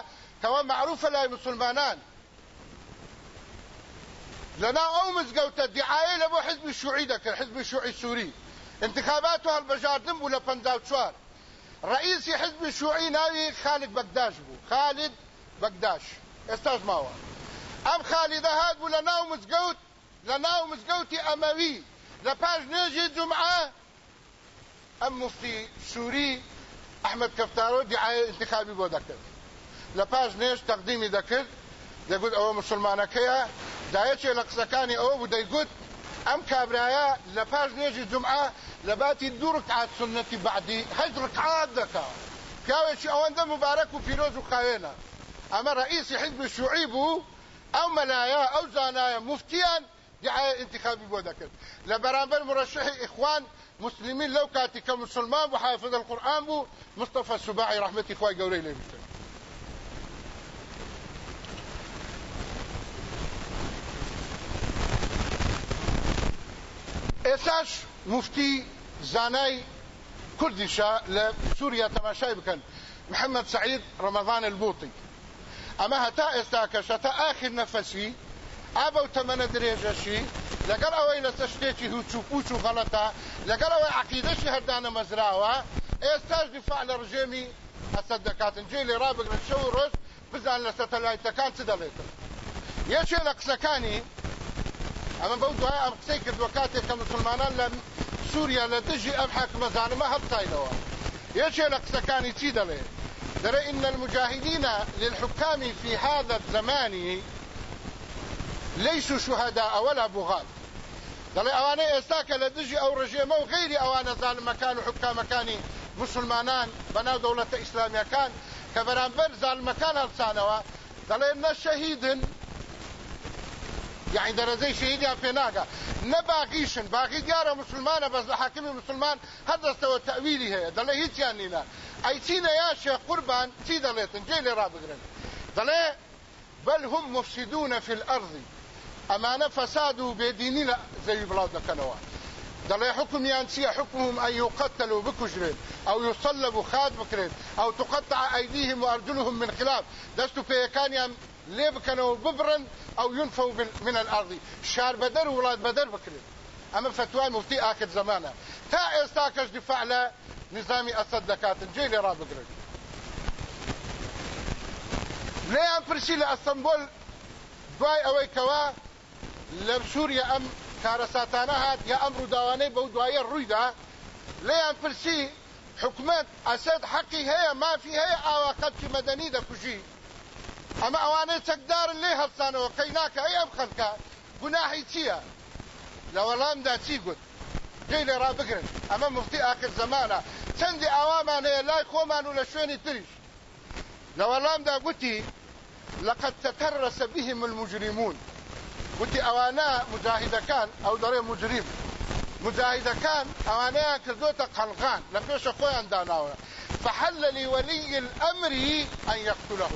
کەوا معروفە لای مسلمانان. لەناو ئەو مزگەوتە دیعاە لە بۆ حزبی شوعی دەکرد حزبی شوعی سووری انتخابات هەڵبژاردن بوو لە 54 رئیسی حزب شوعی ناوی خالد بەگداش بوو خالد بەگداش ئێستاش ماوە ئەم خالیدە هات بوو لە ناو مزگەوت لە ناو مزگەوتی ئەمەوی لە پاش نێژی جمعە ئەم مفتی سووری ئەحمد کەفتارۆ دیعاە انتخابی بۆ دەکرد لە پاش نێژ تەقدیمی دەکرد دایەکێ لە قسەکانی ئەوە بوو دەیگوت ئەم کابرایە لە پاش نێژی جمعە لە باتی دوو ڕکعات سنەتی بعدی هەج ڕکعات دەکا. پیاوێکی ئەوەندە مبارەک و پیرۆز و خاوێنە. ئەمە ڕئیسی حزب شوعی بوو ئەو مەلایە ئەو زانایە مفتیان دعاية انتخابي بۆ دەکرد. لە بەرامبەر مرشحی ئیخوان مسلمین لەو کاتی مسلمان بوو حافظ القورآن بوو مصطفى سوباعی ڕحمەتی خوای گەورەی ئێساش مفتی زانای کوردیشە لە سووریا تەماشای بکەن. محمد سعید رمضان البوطي ئەمە هەتا ئێستا کەشەتە آخر نەفەسی ئابە و تەمەنە درێژەشی لەگەڵ ئەوەی لەسەر شتێکی هوچ و پوچ و غەڵەتە لەگەڵ ئەوەی عقیدەشی هەردانە مەزراوە ئێستاش دیفاع لە ڕژێمی حەسەد دەکاتن. بزان لە سەتەلایتەکان چ دەڵێتن. یەکێ لە دوای ئەم قسەی کردووە کاتێک کە مسلمانان لە دژی ئەم حاکمە زانمە هەبتاینەوە یەکێ لە قسەکانی چی دەڵێ دەرە إن المجاهدين للحكام في هذا الزمان ليسوا شهداء ولا بغاة. دەڵێ ئەوانەی ئێستا کە لە دژی ئەو ڕژێمە و غیری ئەوانە زانمەکان و حکامەکانی مسلمانان. بەناو دەوڵەتە ئیسلامیەکان کە بەرامبەر زانمەکان هەڵسانەوە دەڵێ نە شەهیدن يعني درجة شهيدیان پێ ناگا نە باقیشن باقی دیارە مسلمانە بەس لە حاکمی مسلمان هەردەستەوە تەویلی هەیە دەڵێ هیچیان نینە ئەی چینە یاشێ قوربان چی دەڵێتن جێ لێ ڕابگرن دەڵێ بل هم مفسدون في ئەمانە فەساد و بێدینی لە زەوی بڵاو دەکەنەوە دەڵێ حکمیان چییە حکمهم ئەن يقتلوا بکوژرێن أو يصلبوا خاد بکرێن أو تقطع أيديهم وأرجلهم من خلاف. دەست و پێیەکانیان بکەنەوە ببرن أو ينفوا من الأرض؟ شار بەدەر و وڵات بەدەر بکرێن ئەمە فتوان مفتی ئاکرد زمانە تا ئێستا کەش دفاع نظامی ئەسەد دەکاتن جێ لێ ڕابگرن لێیان پرسی لە ئەستەمبۆل دوای ئەوەی کەوا لە سووریا ئەم کارەساتانە هات یا ئەم ڕووداوانەی بەو دوایە ڕوویدا لێیان پرسی حکومت ئەسد حەقی هەیە مافی هەیە ئاوا خەلکی مەدەنی دەکوژی. ئەمە ئەوانەی چەکدارن لێ هەستانەوە کەی ناکە ئەی ئەم خەلکە گوناهی چییە لە وەڵامدا چی گوت جێی لێ ڕابگرن ئەمە مفتی ئاخر زمانە چەندی ئاوامان هەیە لای خۆمان و لە شوێنی تریش وەڵامدا گوتی لقد تترس بهم المجرمون. وتی ئەوانە مجاهیدەکان ئەو دەڕێ مجریم مجاهدەکان ئەوانەیان کردوتە قەلغان لە پێشە خۆیان داناوە فحل لولي الأمر أن يقتله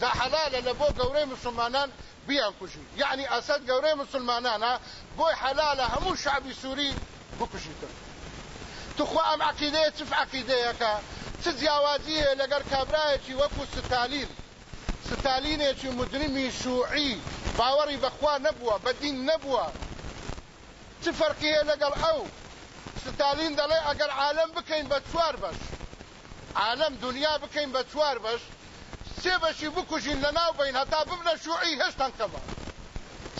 ذا حلال لبو قوري مسلمانان بيان كشي. يعني أسد قوري مسلمانان بوي حلال همو شعبي سوري بكشي تخوا أم عقيدة؟ تف عقيدة تزياوازيه لقر كابرايتي وكو ستالين ستالينێکی مدرمی شوعی. باوەڕی بەخوا نەبووە بەدین نەبووە. چ فەرقیە لەگەڵ ئەو؟ ستالین دەڵێ ئەگەر عالم بکەین بە چوار بەش. عالم دنیا بکەین بە چوار بەش سێ بەشی بکوژین لە ناو بین هەتا ببنە شوعی هێشتان کەمە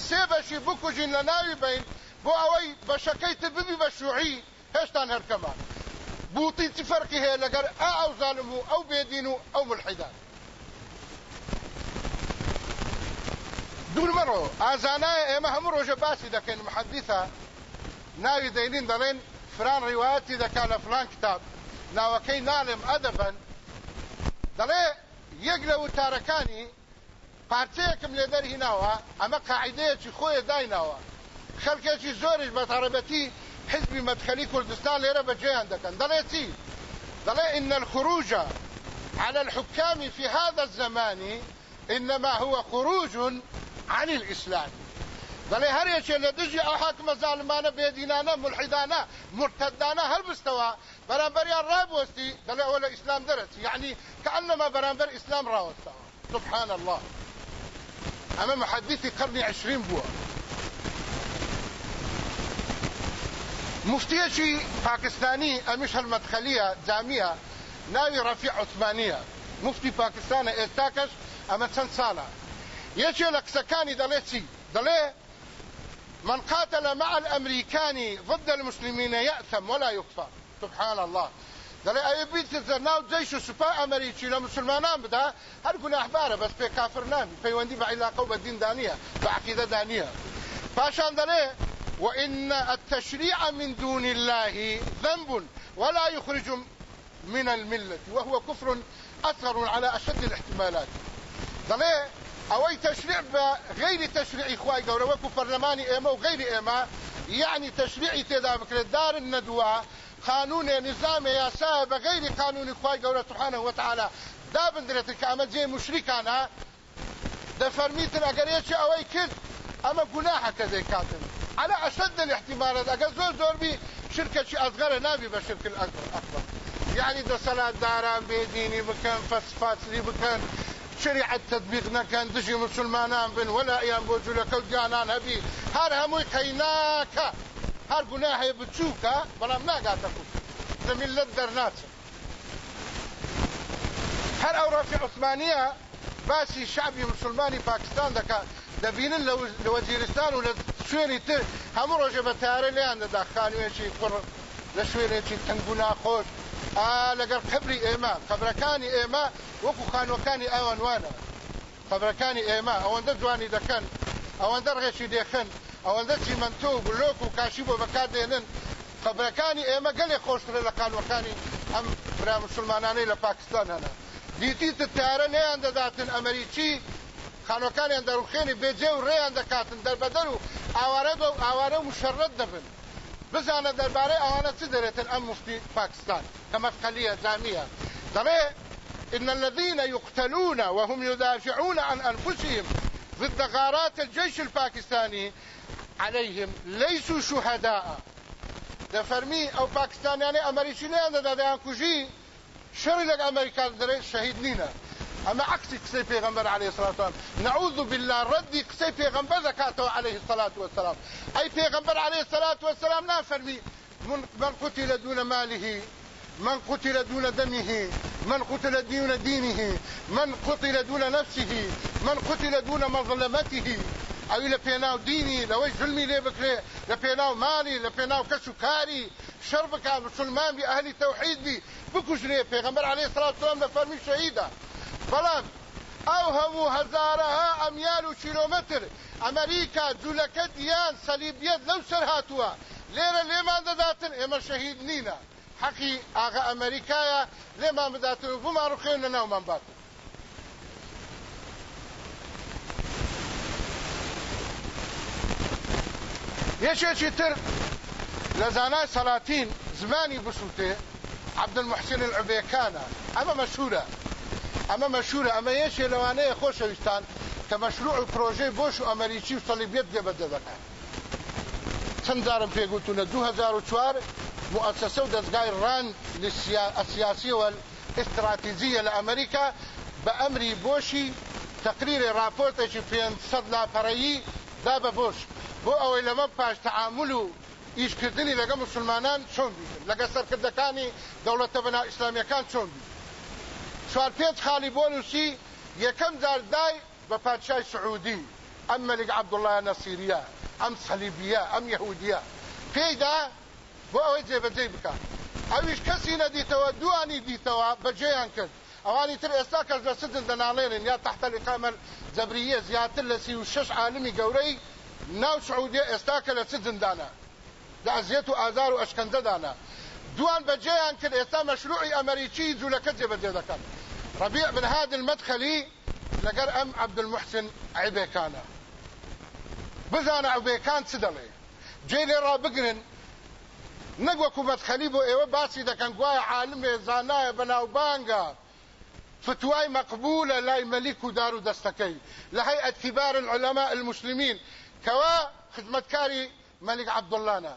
سێ بەشی بکوژین لە ناوی بین بۆ ئەوەی بەشەکەی تر ببی بە شوعی هێشتان هەرکەمە بوتی چ فەرقی هەیە لەگەر ئا ئەو زالم و ئەو بێدین و ئەو ملحیدان دوور مەڕۆ ئازانایە ئێمە هەموو ڕۆژە باسی دەکەین محەدیثە ناوی دەینین دەڵێن فران دەکا لە فلان کتاب ناوەکەی ناڵێم ئەدەبن دەڵێ یەک لە وتارەکانی پارچەیەکم لێ دەرهیناوە ئەمە قاعدەیەکی خۆیە دایناوە. خەڵکێکی زۆریش بە تەڕەبەتی حزبی مدخلي كردستان ليرة بجيان دكان دليتي دلي إن الخروج على الحكام في هذا الزمان إنما هو خروج عن الإسلام. دەڵێ هەرێکێ لە دژی ئەو حاکمە زالمانە بێدینانە ملحیدانە مرتدانە هەڵبستەوە بەرامبەریان ڕابوەستی دەڵێ ئەوە لە ئیسلام دەرەچ یعنی کەأنما بەرامبەر ئیسلام ڕاوەستەوە. سبحان الله ئەمە محدثی قرنی عشرین بووە. مفتیەکی پاکستانی ئەمیش هەلمەدخەلیە جامیە ناوی ڕەفی عوسمانیە. مفتی پاکستانە ئێستاکەش ئەمە چەند ساڵە. یەکێ لە قسەکانی دەڵێ چی؟ من قاتل مع الأمريكان ضد المسلمين يأثم ولا يكفر. سبحان الله. دەڵێ ئەوێ بیتە ناو جەیش و ئەمریکی لە مسلمانان بدا هەر گوناحبارە بەس پێ کافر نامی پەیوەندی بە عیلاقە و دیندانیە بە عقیدە دانیە پاشان دەڵێ وإن التشريع من دون الله ذنب ولا يخرج من الملة وهو كفر أثر على أشد الاحتمالات دەڵێ ئەوەی تشریع بە غیری تشریعی خوای گەورە وەکو پەرلەمانی ئێمە و غیری ئێمە یعنی تشریعی تێدا بکرێت دارن نەدووە قانونێ نظامێ یاسایە بە سبحانه وتعالى. دابندرێت کە ئەمە جێ مشریکانە دەفەرمیتن ئەگەر یەکی ئەوەی کرد ئەمە گوناحەکە دەیکاتن على أشد الاحتمالات أجل زور زور بي شركة أصغر نابي بشركة الأكبر يعني ده صلاة داران بيديني بكان فسفات لي بكان شریعت تطبیق نەکەن دژی مسلمانان بن ولا یان بۆ جوولەکە و گیانان هەبی هەر هەمووی قەیناکە هەر گوناهەیە بچووکە بەڵام ناگاتە کوف لە میلەت دەرناچێت هەر ئەو ڕەفی عوسمانیە باسی شعبی مسلمانی پاکستان دەکات دەبینن لە وەزیرستان و لە شوێنی تر. هەموو ڕۆژە بە تارە لیان دەدا خانوێکی کوڕ لە شوێنێکی تەنگ و ناخۆش لەگەر قبری ئێمە قبرەکانی ئێمە وەکو خانوەکانی ئەوانوانە قبرەکانی ئێمە ئەوەندە جوانی دەکەن ئەوەندە ڕێکی دێخن ئەوەندە چیمەنتۆ و بلۆک و کاشی بۆ بەکاردێنن قبرەکانی ئێمە گەلێ خۆشترە لە قانوەکانی ئەم برا مسلمانانەی لە پاکستان هەنا دیتی تارە نەیان دەداتن ئەمریکی خانوەکانیان دەروخێنی بێجێ و ڕێیان دەکاتن دەربەدەر و ئاوارە ئاوارە و مشەڕەت دەبن. بزانە دەربارەی ئەوانە چ دەرێتن ئەم مفتی پاکستان کە مەفقەلیە جامیە دلي إن الذين يقتلون وهم يدافعون عن أنفسهم ضد غارات الجيش الباكستاني عليهم ليسوا شهداء. ده فرمي أو باكستانياني امريكي نه ده ده كوجي شر لك أمريكا دري شهيد نينا أما عكس قصي پیغمبر عليه الصلاة والسلام نعوذ بالله رد قصي پیغمبر زكاته عليه الصلاة والسلام. اي پیغمبر عليه الصلاة والسلام لا فرمي من قتل دون ماله من قتل دون دمه من قتل دون دينه من قتل دون نفسه من قتل دون مظلمته. أو دینی لەوەی ظلمی لێ بکرێ لە پێناو مالی لە پێناو کەس و کاری. مسلمان بی ئەهلی تەوحید بی. پێغەمبەر عەلەیهی سڵات وسلام لە فەرمی شەهیدە بەڵام ئەو هەموو هەزارەها ئەمیال و کیلۆمەتر ئەمریکا جوولەکە دیان سەلیبیەت لەو سەر هاتووە. لێرە لێمان دەداتن ئێمە شەهید نینە. حەقی ئاغا ئەمریکایە لێمان بداتن و بمان ڕوخێن لە ناومان باتن یەکێکی تر لە زانای سەلاتین زمانی عبد المحسن العبێکانە ئەمە مەشهورە. ئەمە مەشهورە ئەمە یەکێ لەوانەیە خۆشەویستان کە مەشروع و پرۆژەی بۆش و ئەمریکی و سەلیبێت دێبەدە دەکات چەند جارم پێگوتونە 2004 مؤسسە و دەستگای ڕان السیاسی والاستراتیجیە لە ئەمریکا بە ئەمری بۆشی تقریر راپۆرتێکی 500 لاپەڕەیی دا بە بۆش. بۆ ئەوەی لەمە پاش تعامل و ئیشکردنی لەگە مسلمانان چۆن بیتن لەگە سەرکردەکانی دەوڵەتە بەنا ئیسلامیەکان چۆن بیت چوار پێنج خاڵی بۆ نووسی یەکەم جار دای بە پادشای سعودی ئەم مەلک عەبدوڵڵاه نەسیریە ئەم سەلیبیە ئەم یەهودیە پێیدا بۆ ئەوەی جێبەجێ بکات ئەویش کەسی نەدیتەوە دوانی دیتەوە بەجێیان کرد ئەوانی تر ئێستا کەس لە سجن دەناڵێنن یا تحت الإقامة الجبرية زیاتر لە سی و شەش عالمی گەورەی ناو سعودیە ئێستا کە لە لە ئەزیەت و ئازار و ئەشکەندەدانە دوان بەجێیان کرد ئێستا مەشروعی ئەمریکی جوولەکە جێبەجێ دەکەن ڕبیع بن هاد المدخلی لەگەر ئەم عەبدولمحسن عیبێکانە بزانە عیبێکان چ دەڵێ جێ لێ ڕابگرن نەک وەکو مەدخەلی بۆ ئێوە باسی دەکەن گوایە عالمێ زانایە بەناوبانگە فتوای مقبولە لای مەلیک و دار و دەستەکەی لە هەیئەت کبار العلماء المسلمين. کەوا خزمەتکاری مەلیک عەبدوڵڵانە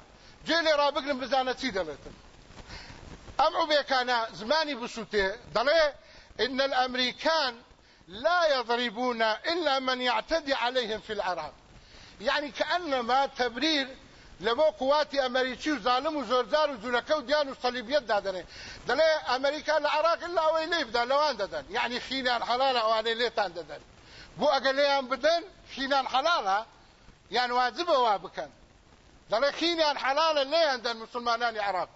جێ لێ ڕابگرن بزانە چی دەڵێتن ئەم عوبێکانە زمانی بسووتێ دەڵێ إن الأمريكان لا يضربون إلا من يعتدي عليهم في العراق. يعني كأنما تبرير لبو قواتي أمريكي وظالم وزورزار وزولكو ديان وصليبيات دادنه. دلي أمريكا العراق إلا هو يليف دا لوان دادن. يعني خينان حلالة واني ليتان دادن. بو أقليان بدن خينان حلالة یان واجبە وا بکەن دەڵێ خینیان حەلاڵە لێیاندەن مسلمانانی عراق.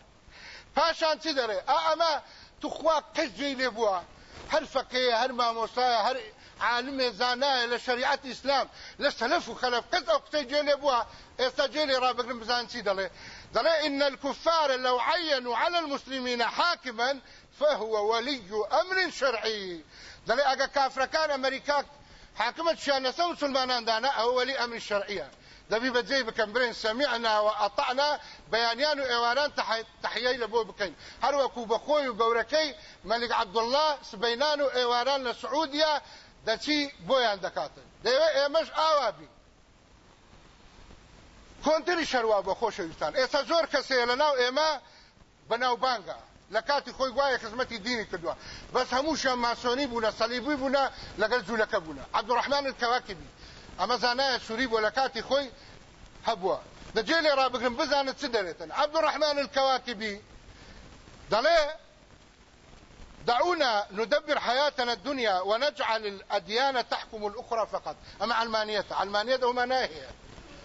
پاشان چی دەڕێ ئەمە توخوا جێی لێ بووە هەر فەقەیە هەر مامۆستایە هەر عالمێ زانایە لە شریعت ئیسلام لە سەلف و خەلف قەت ئەو قسەی جێ لێ بووە ئێستا جێ لێ ڕابگرن بزان چی دەڵێ دەڵێ إن الكفار لو عينوا على المسلمين حاكما فهو ولي أمر شرعي. دەڵێ ئەگە کافرەکان ئەمریکا حاكمت شانسة مسلمان دانا أو دەبی بەجێی بکەم برێن سەمیعناوە ئەتەعنا بەیانیان و ئێواران تحیەی لە بۆ بکەین. هەروەکو بەخۆی و گەورەکەی مەلک عەبدوڵڵا سبەینان و ئێواران لە سعودیا دەچی بۆیان دەکاتن. دەیەوێت ئێمەش ئاوا بین کۆنتری شەروا بە خۆشەویستان ئێستا زۆر کەسەیە لە ناو ئێمە بەناوبانگە لە کاتی خۆی وایە خزمەتی دینی کردووە. بەس هەمووشە ماسۆنی بوونە سەلیبوی بوونە لەگەر جوولەکە بوونە عەبدوڕەحمان کەواکبی. ئەمە زانایە سووری بۆ لە کاتی خۆی هەبووە. دەجێ لێ ڕابگرن بزانت دەرێتن. عەبدوڕەحمان الکەواکبی دەڵێ دعونا ندبر حياتنا الدنيا ونجعل الأديان تحكم الأخرى فقط. أما علمانية علمانية وما ناهية.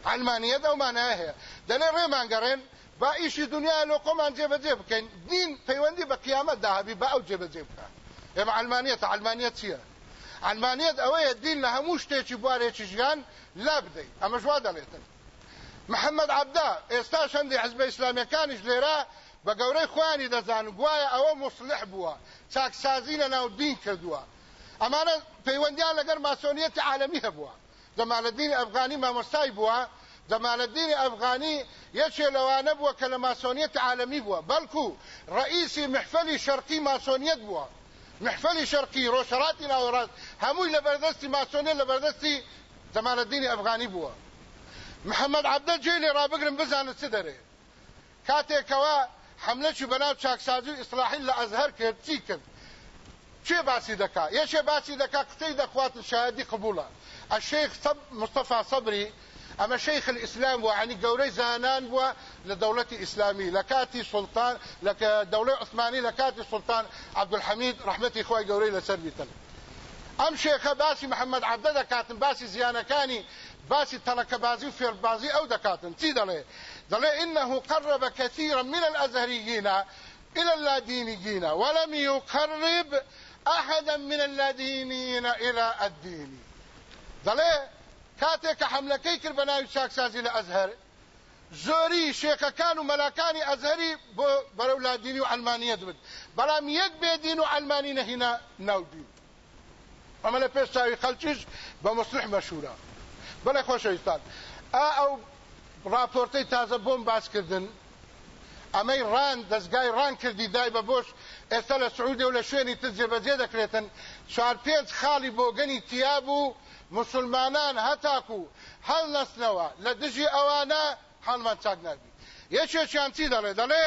علمانية وما ناهية. دلين ريمان قرين با ئیشی دنیا لۆ قۆمان جێبەجێ بکەین. دین پەیوەندی بە قیامەت داهبی با ئەو جێبەجێ بکە. ئێمە ئەلمانیەت ئەلمانیت چییە؟ ئەلمانیت ئەوەیە دین لە هەموو شتێکی بوارێکی ژیان لا بدەیت. ئەمە ژوا دەڵێتن. محەممەد عبدا ئێستا شەندی حزبە ئیسلامیەکانیش لێرە بە گەورەی خوانی دەزان گوایە ئەوە مصلح بووە چاکسازی لە ناو دین کردووە. ئەمانە پەیوەندیان لەگەر ماسۆنیەتی عالەمی هەبووە. جەمالەدین ئەفغانی مامۆستای بووە جەمالەدینی ئەفغانی یەکێ لەوانە بووە کە لە ماسۆنیەت عالەمی بووە. بەڵکو ڕئیسی محفلی شەرقی ماسۆنیەت بووە. محفلی شەرقی ڕۆژهڵاتی ناوەڕاست هەمووی لە بەردەستی ماسۆنێ لە بەردەستی زەمانەدینی ئەفغانی بووە محەممەد عبدە جێ لێ ڕابگرم بزانت چ دەرێ کاتێکەوە حملەی بەناو چاکسازی و ئیسلاحی لە ئەزهر کرد چی کرد؟ چێ باسی دەکا یەکێ باسی دەکا قسەی دەخوات شایدی قبولە الشيخ مصطفى صبري اما شيخ الاسلام وعني قوري زانان بوا لدولة اسلامي لكاتي سلطان لك دولة عثماني لكاتي سلطان عبد الحميد رحمتي أخوي قوري لسربيتن أم شيخ باسي محمد عبد كاتن باسي زيانة كاني باسي تلك بازي وفير بازي أو دكاتن. تي دلي دلي إنه قرب كثيرا من الأزهريين إلى اللادينيين ولم يقرب احدا من اللادينيين إلى الدين. دلي کاتێک حمله حملەکەی کرد بە ناوی زۆری شێخەکان و مەلاکانی ئەزهری بۆ بەرەو لادینی و ئەلمانیە دبن بەڵام یەک بێدین و ئەلمانی نەهینا ناودین ئەمە لە پێش چاوی خەلکیش بە مصلح مەشورە بەڵێ خۆشەویستان. ئا ئەو راپۆرتەی تازە بۆم باسکردن ئەمەی ڕان دەستگای ڕان کردی دای بە بۆش ئێستا لە سعودی و لە شوێنی تر جێبەجێ دەکرێتن. چوار پێنج خاڵی بۆگەنی تیاب و مسلمانان هەتاکو هەڵ نەستنەوە لە دژی ئەوانە هەڵمان چاک نابی یەکێکیان چی دەڵێ دەڵێ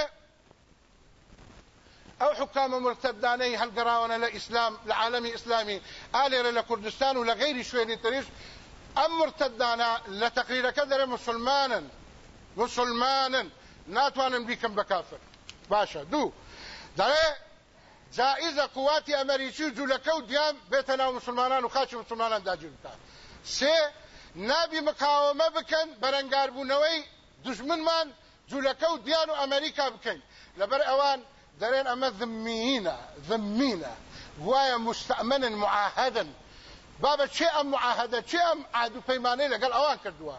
ئەو حکامە مرتدانەی هەلگەڕاوەنە لە ئیسلام لە عالمی ئیسلامی ئالێرە لە کوردستان و لە غیری شوێنی تریش ئەم مرتدانە لە تەقریرەکە دەرێ مسلمانن مسلمانن ناتوانن بیکەم بە کافر باشە دوو دەڵێ جائزە قواتی ئەمریکی و جوولەکە و دیان بێتە ناو مسلمانان و خاچی مسلمانان داگیر بکات سێ نابی مقاومە بکەن بەرەنگاربوونەوەی دژمنمان جوولەکە و دیان و ئەمریکا بکەین. لەبەر ئەوان دەرێن ئەمە ذمینە ذمینە. وایە مستەمەنن معاهدن. بابە چێ ئەم چێ ئەم عادو پەیمانەی لەگەڵ ئەوان کردووە؟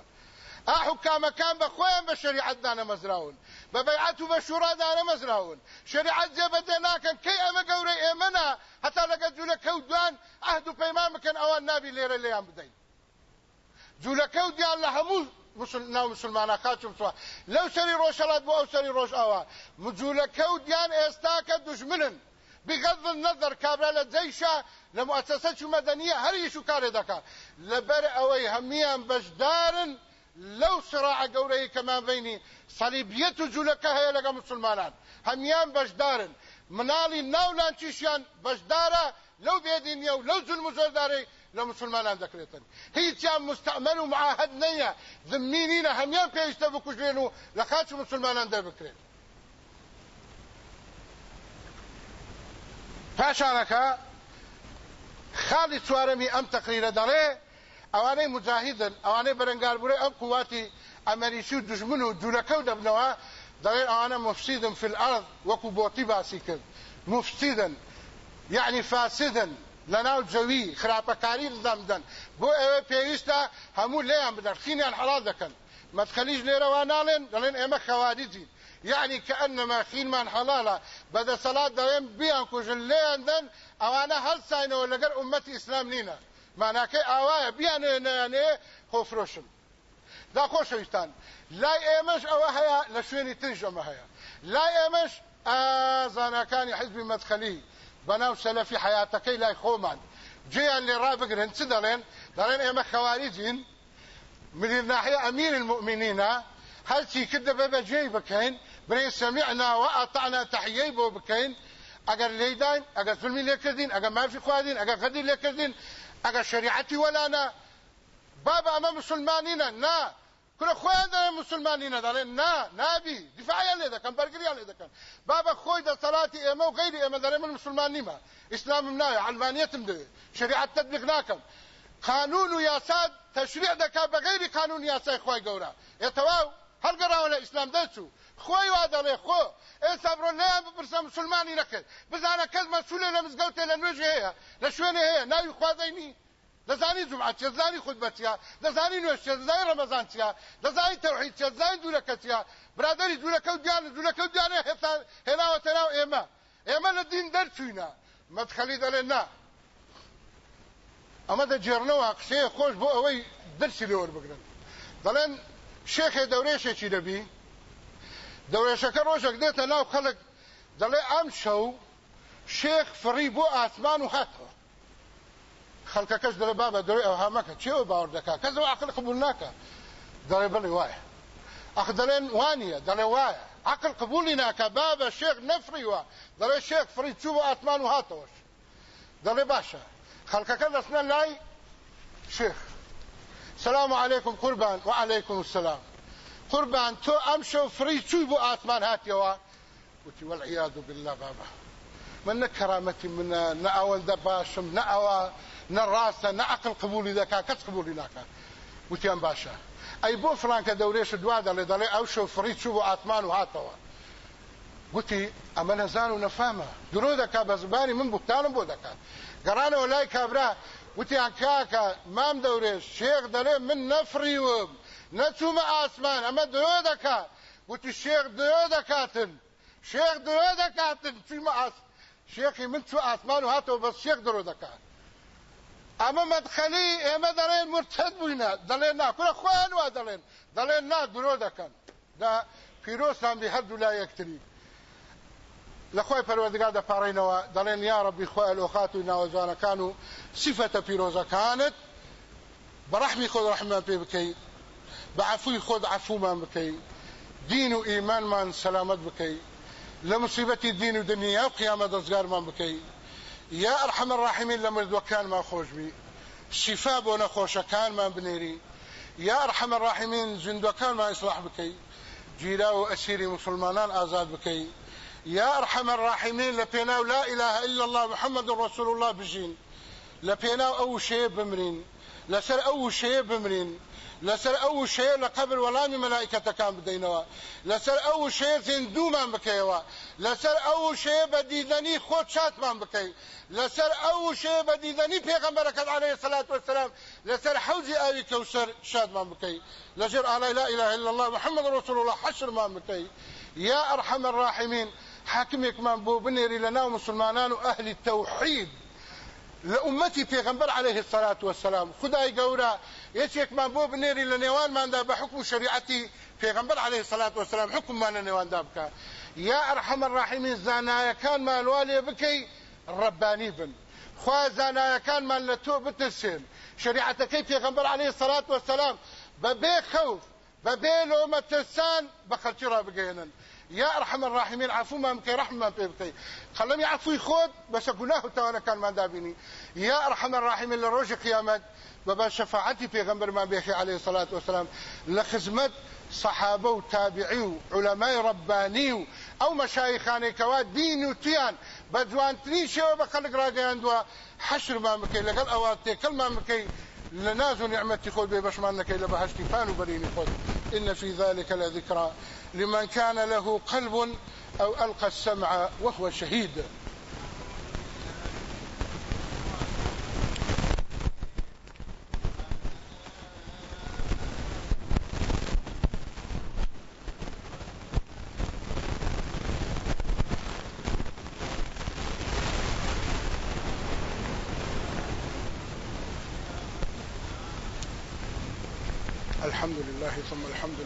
ئا حکامەکان بە خۆیان بە شریعەتدانە مەزراون بە بەیعەت و بە شوڕادانە مەزراون شریعەت جێبەجێ ناکەن کەی ئەمە گەورەی ئێمەنا هەتا لەگە جوولە کەوتوان ئەهد و پەیمان بکەن ئەوان نابی لێرە لێیان ناو مسلمانە خاچم سووە لەو سەری ڕۆژەڵات بۆ ئەو سەری ڕۆژ ئەوە مجوولە کەوت یان ئێستا کە دژمنن. بغض النظر كابرا لجيشا لمؤسسات مدنية هر يشو كاري دكا لبرأوي هميان بجدارن لو صراع قوري كمان بيني صليبية جولك هي لغا مسلمانان. هميان بجدارن منالي ناولان تشيشيان بجدارة لو بيدينيا ولو ظلم زورداري و لەو جلم و زۆردارەی لە مسلمانان دەکرێتن هیچیان مستعمل و معاهد نەیە ذمینینە هەمیان پێویستە بکوژێن و لە خاچ مسلمانان دەربکرێن پاشانەکە خاڵی چوارەمی ئەم تەقریرە دەڵێ ئەوانەی مجاهدن ئەوانەی بەرەنگاربووری ئەم قواتی ئەمریکی و دژمن و دوورەکە و ئەوانە مفسیدن في الأرض. وەکو بۆتی باسی کرد. یعنی فاسدن. لەناو جەوی خراپەکاری دەمدەن بۆ ئێوە پێویستە هەموو لێیان بدەن خینیان حەڵال دەکەن. مەدخەلیش لێرەوە ناڵێن دەڵێن ئێمە خەواریجین. يعني كأنما خينمان حلالا بدا صلاة دەڵێن بیان کوژن لێیان دەن ئەوانە هەڵ ساینەوە لەگەر ئومەتی ئیسلام نینە. ماناکەی ئاوایە بیانێنیانێ خۆفرۆشن. دا خۆشەویستان. لای ئێمەش ئەوە هەیە لە شوێنی ترش ئەمە هەیە. لای ئێمەش ئازانەکانی حزبی مەدخەلی بەناو سەلەفی حیاتەکەی لای خۆمان جێیان لێ ڕابگرن چ دەڵێن دەڵێن ئێمە خەواریجین مدیر ناحیە ئەمیر المؤمنین هەرچی کردە بە بەجێی بکەین برێ سەمیعنا و ئەتعنا تحیەی بۆ بکەین ئەگەر لێداین ئەگەر زلمی لێکردین ئەگەر مافی خواردین ئەگەر غەدی لێکردین ئەگەر شریعەتی وەلانە بابا ئەمە مسلمانینە نا. کورە خۆیان دەڵێن مسلمانینە دەڵێن نا نابی دیفاعیان لێ دەکەن بەرگریان لێ دەکەن بابا خۆی دەسەڵاتی ئێمە و غیری ئێمە دەڵێ من مسلمان نیمە ئیسلامم نایە علمانیەتم دەوێت شریعەت تطبیق ناکەم قانون و یاساد تشریع دەکا بە غیری قانون یاسای خۆی گەورە ئێتەواو هەڵگەڕاوە لە ئیسلام دەچوو خۆی وا دەڵێ خۆ ئێستا بڕۆ لەیان بپرسە مسلمانی کەس مەسئولە لە مزگەوتێ لە نوێژ هەیە لە شوێنێ هەیە ناوی خوازەینی دەزانی جمعات چێ دەزانی خودبەت چیە؟ دەزانی نوێش چێ دەزانی ڕەمەزان چیە؟ دەزانی تەوحید چێ دەزانی دوورەکە چیە؟ برادری دوورەکە و دیانە دوورەکە و دیانە هێناوەتە ناو ئێمە. ئێمە لە دین دەرچوینە مەدخەلی دەڵێ نا. ئەمە دەجێڕنەوە قسەیە خۆش بۆ ئەوەی دەرسی لێوە بگرن. دەڵێن شێخێ دەورێشێکی دەبی. دەورێشەکە ڕۆژێک دێتە ناو خەڵک دەڵێ ئەم شەو شێخ فڕی بۆ ئاسمان و هاتەوە. دەڵێ بابە دەوێ ئەوها مەکە چێوە باوەڕ دەکا کەسەوە عقل قبول ناکە دەڵێ بڵێ وایە ئەخ دەڵێن وانە دەڵێ وایە عقل قبولی ناکە بابە شێخ نەفری وە دەڵێ شێخ فڕی چوو بۆ ئاسمان و هاتەوەش دەڵێ باشە خەڵکەکە دەستنە لای شێخ سلام عليكم قربان وعليكم السلام. قربان تو امشو فري چوی بو آسمان هاتیەوە وتی والعياذ بالله بابا. من نكرامتي من نأوان دباشم نأوا نڕاستە نەعقل قبولی دەکا کەس قبولی ناکە وتیان باشە. ئەی بۆ فلانکە دەورێش دوا دەڵێ دەڵێ ئەو شو فڕی چوو بۆ ئاتمان و هاتەوە. گوتی ئەمە نەزان و نەفامە. درۆ دەکا بە زبانی من بوتانم بۆ دەکات گەڕانەوە لای کابرا وتیان کاکە مام دەورێش شێخ دەڵێ من نەفریوم نەچوومە ئاسمان ئەمە درۆ دەکات وتی شێخ درۆ دەکاتن شێخ درۆ دەکاتن چوومە ئاس شێخی من چوو ئاسمان و هاتەوە بەس شێخ درۆ دەکات. ئەمە مەدخەلی ئێمە دەڵێن مرتد بووینە. دەڵێن ناکورە خۆیان وا دەڵێن. دەڵێن نا درۆ دەکەن. دا پیرۆستان بی هەردوو لا یەکتری. لەخۆی پەروەردگار دەپاڕینەوە دەڵێن یا ڕەبی خۆی ئەلۆخات و ناوەجوانەکان و سیفەتە پیرۆزەکانت بەڕەحمی خۆت ڕەحمان پێ بکەیت بە عفوی خۆت عفومان بکەیت دین و ئیمانمان سەلامەت بکەیت لە مصیبەتی دین و دنیا و قیامە دەستگارمان بکەیت یا ئەرحەمە ڕاحمین لە مردوەکانمان خۆش بی شیفا بۆ نەخۆشەکانمان بنێری یا ئەرحەمە ڕاحمین زیندوەکانمان ئیسلاح بکەیت گیرا و ئەسیری مسلمانان ئازاد بکەیت یا ئەرحەمە ڕاحمین لە پێناو لا إله إلا الله محمد رسول الله بژین لە پێناو ئەو شەیە بمرین لەسەر ئەو شەیە بمرین لەسەر ئەو شەیە لە قبر وەڵامی مەلائکەتەکان بدەینەوە لەسەر ئەو شەیە زیندومان بکەیەوە لەسەر ئەو شەیە بە دیدەنی خۆت شاتمان بکەیت لەسەر ئەو شەیە بە دیدەنی پێغەمبەرەکەت عەلەیهی سەلات وەسەلام لەسەر حەوزی ئاوی کەوسەر شادمان بکەیت لەژێر ئالای لا إله إلا الله محمد رسول الله حەشرمان بکەیت یا ئەرحەم الراحمین حاکمێکمان بۆ بنێری لە ناو مسلمانان و ئەهلی تەوحید لأمتي پیغمبر عليه الصلاة والسلام. خدای گەورە یەکێکمان بۆ بنێری لە نێوانماندا بە حکم و شریعەتی پیغمبر عليه الصلاة والسلام حکممان لە نێواندا بکە. یا ئەرحەم الراحمین زانایەکانمان وا لێ بکەی ڕەبانی بن. خوا زانایەکانمان لە تۆ بترسێن. شریعەتەکەی پیغمبر عليه الصلاة والسلام بەبێ خەوف بەبێ لۆمەترسان بە خەڵکی ڕابگەێنن يا أرحم الراحمين عفو ما مكي رحمة بيبكي خلني عفوي خود بس قناه توانا كان ما دابيني. يا أرحم الراحمين لروج قيامت بابا شفاعتي في غنبر ما بيخي عليه الصلاة والسلام. لخزمت صحابة وتابعي وعلماء رباني أو مشايخان كواد دين وتيان بدوان تريشي وبخلق راقيان دوا حشر ما مكي لقل اواتي كل ما مكي لنازو نعمتي خود ببشمان نكي لبهشتي فانو بريني خود. إن في ذلك لذكرى لمن كان له قلب أو ألقى السمع وهو شهيد الحمد لله ثم الحمد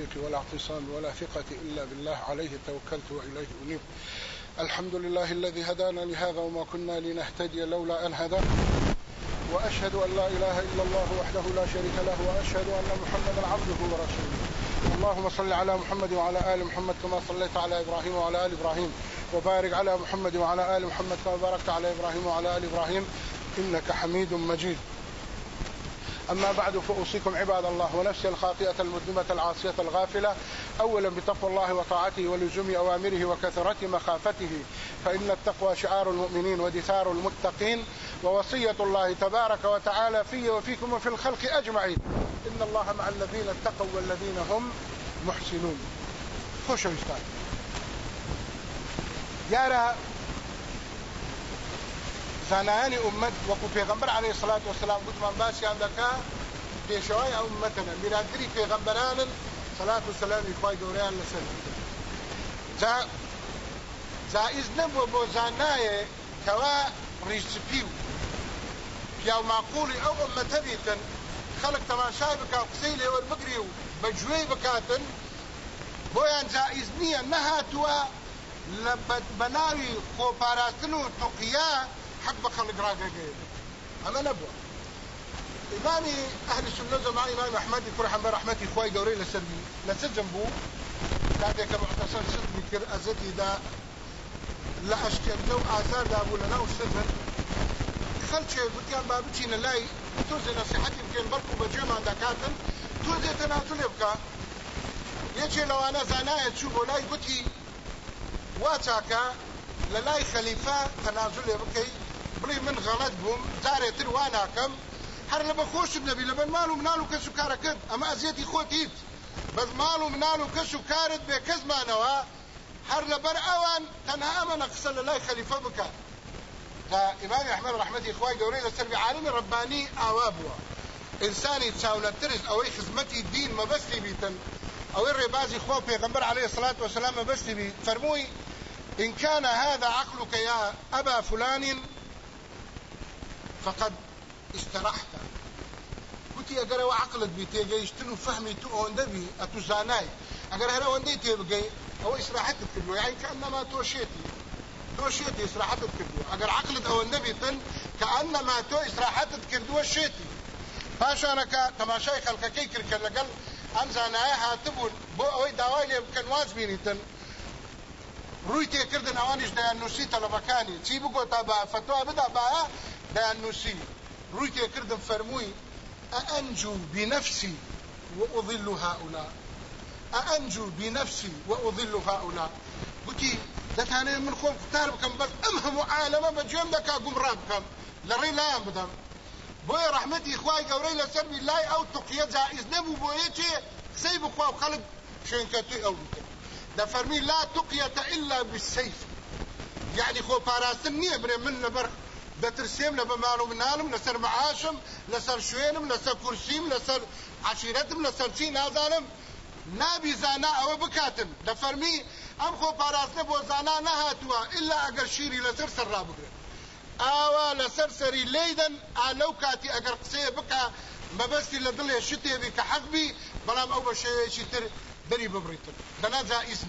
توفيقي ولا اعتصام ولا ثقتي إلا بالله عليه توكلت وإليه أنيب. الحمد لله الذي هدانا لهذا وما كنا لنهتدي لولا أن هدانا. وأشهد أن لا إله إلا الله وحده لا شريك له وأشهد أن محمدا عبده ورسوله. اللهم صل على محمد وعلى آل محمد كما صليت على إبراهيم وعلى آل إبراهيم. وبارك على محمد وعلى آل محمد كما باركت على إبراهيم وعلى آل إبراهيم. إنك حميد مجيد. أما بعد فأوصيكم عباد الله ونفسي الخاطئة المذنبة العاصية الغافلة. أولا بتقوى الله وطاعته ولزوم أوامره وكثرة مخافته. فإن التقوى شعار المؤمنين ودثار المتقين. ووصية الله تبارك وتعالى في وفيكم وفي الخلق أجمعين. إن الله مع الذين اتقوا والذين هم محسنون. خوش وستان يارا زانایانی امت وەکو پێغمبەر عليه الصلاة والسلام گوتمان باسییان دەکا پێشەوەی ئەو امەتەنە میراگری پێغمبەرانن سەلات و سەلامی خی گەوریان لەسەر جا جائز نەبووە بۆ زانایە کەوا ڕیسپی و پیاو ماقولی ئەو ئەمەتە بیتن خەڵک تەماشای بکە قسەی لێوە بگری و بەگوێی بکاتن. بۆیان جائز نییە نەهاتووە لە بەناوی خۆپاراستن و توقیە حەق بە خەڵک ڕاگەگەێت ئەمە نەبووە ئیمامی ئەهلی سنە زەمان ئیمام ئەحمەدی کوڕ حەمبەر ڕەحمەتی خۆی گەورەی لەسەر لەسەر جەم بوو کاتێککە معتەسەر سدمی کرد ئەزەتیدا لە ئەشکێنجە و ئازاردا بوو لە ناو سەفر خەلچێ گوتیان با بچینە لای تۆزێ نەسیحەتی بکەین بەڵکو بە جێمان دەکاتن تۆزێ تەناتولێ بکە یەکێ لەوانە زانایە چوو بۆ لای گوتی وا چاکە لە لای خەلیفە تەنازولێ بکەی بڵێ من غەڵەت بووم جارێتر وا ناکەم هەر لە بەخۆشم نەبی لە بەر ماڵ و مناڵ و کەس و کارەکەت ئەمە ئەزیەتی خۆت هیچ بەس ماڵ و مناڵ و کەس و کارت بێ کەسمانەوە هەر لەبەر ئەوان تەنها ئەمەە قسە لە لای خەلیفە بکە تا ئیمام ئەحمەد ڕەحمەتی خوای گەورەی لەسەر عالمی ڕبانی ئاوا بووە ئینسانی چاونەترس ئەوەی خزمەتی دین عليه الصلاة والسلام مەبەستی بی فەرمووی إن كان هذا عقلك يا أبا فلان فقد استرحت. قلت يا قرأ عقلت بي تيجيشتن فهمي تو أوندبي أتو زاناي. أقر هرا وندي تيبقي أو استراحتك كدو يعني كأنما توشيتي. توشيتي استراحتك كدو أقر عقلت النبي تن كأنما تو استراحتك كدو شيتي پاشانەکە تەماشای خەڵکەکەی کرد کە لەگەڵ ئەم زانایە هاتبوون بۆ ئەوەی داوای لێ بکەن واز بینیتن ڕووی تێکردن ئەوانیش دەیان نووسی تەلەبەکانی چی بگۆ تا بە فتووا بدا باە نووسی ڕووی تێکردن فەرمووی ئەئەنجو بنفسي وأضل هؤلاء. أأنجو بنفسي وأضل هؤلاء. قلتي دەتانێ من بەس ئەم هەموو عالەمە بە جێم دەکا گومڕا بکەم لە ڕێی لایان بدەم بۆیە ڕحمەتی خوای گەورەی لەسەروی لای ئەو توقیە جائز نەبوو بۆ یەکێ قسەی بخوا و خەڵک شوێنکەتوی ئەو بکەن دەفەرمی لا تقیەتە ئللا بالسەیف یعنی خۆ پاراستن نییە برێ من لەبەر لە بەماڵ و مناڵم لەسەر معاشم لەسەر شوێنم لەسەر کورسیم لەسەر عشیرەتم لەسەر چی نازانم نابی زانا ئەوە بکاتن دەفەرمی ئەم خۆ پاراستنە بۆ زانا نەهاتووە ئللا ئەگەر شیری لەسەر سەر ڕابگرێت ئاوا لەسەر سەری لەیدەن ئالەو کاتی ئەگەر قسەیە بکە مەبەستی لە دڵێ شتێبی کە حەقبی بەڵام ئەو بە شێوەیەکی تر دەری ببڕیتن دەنا جائز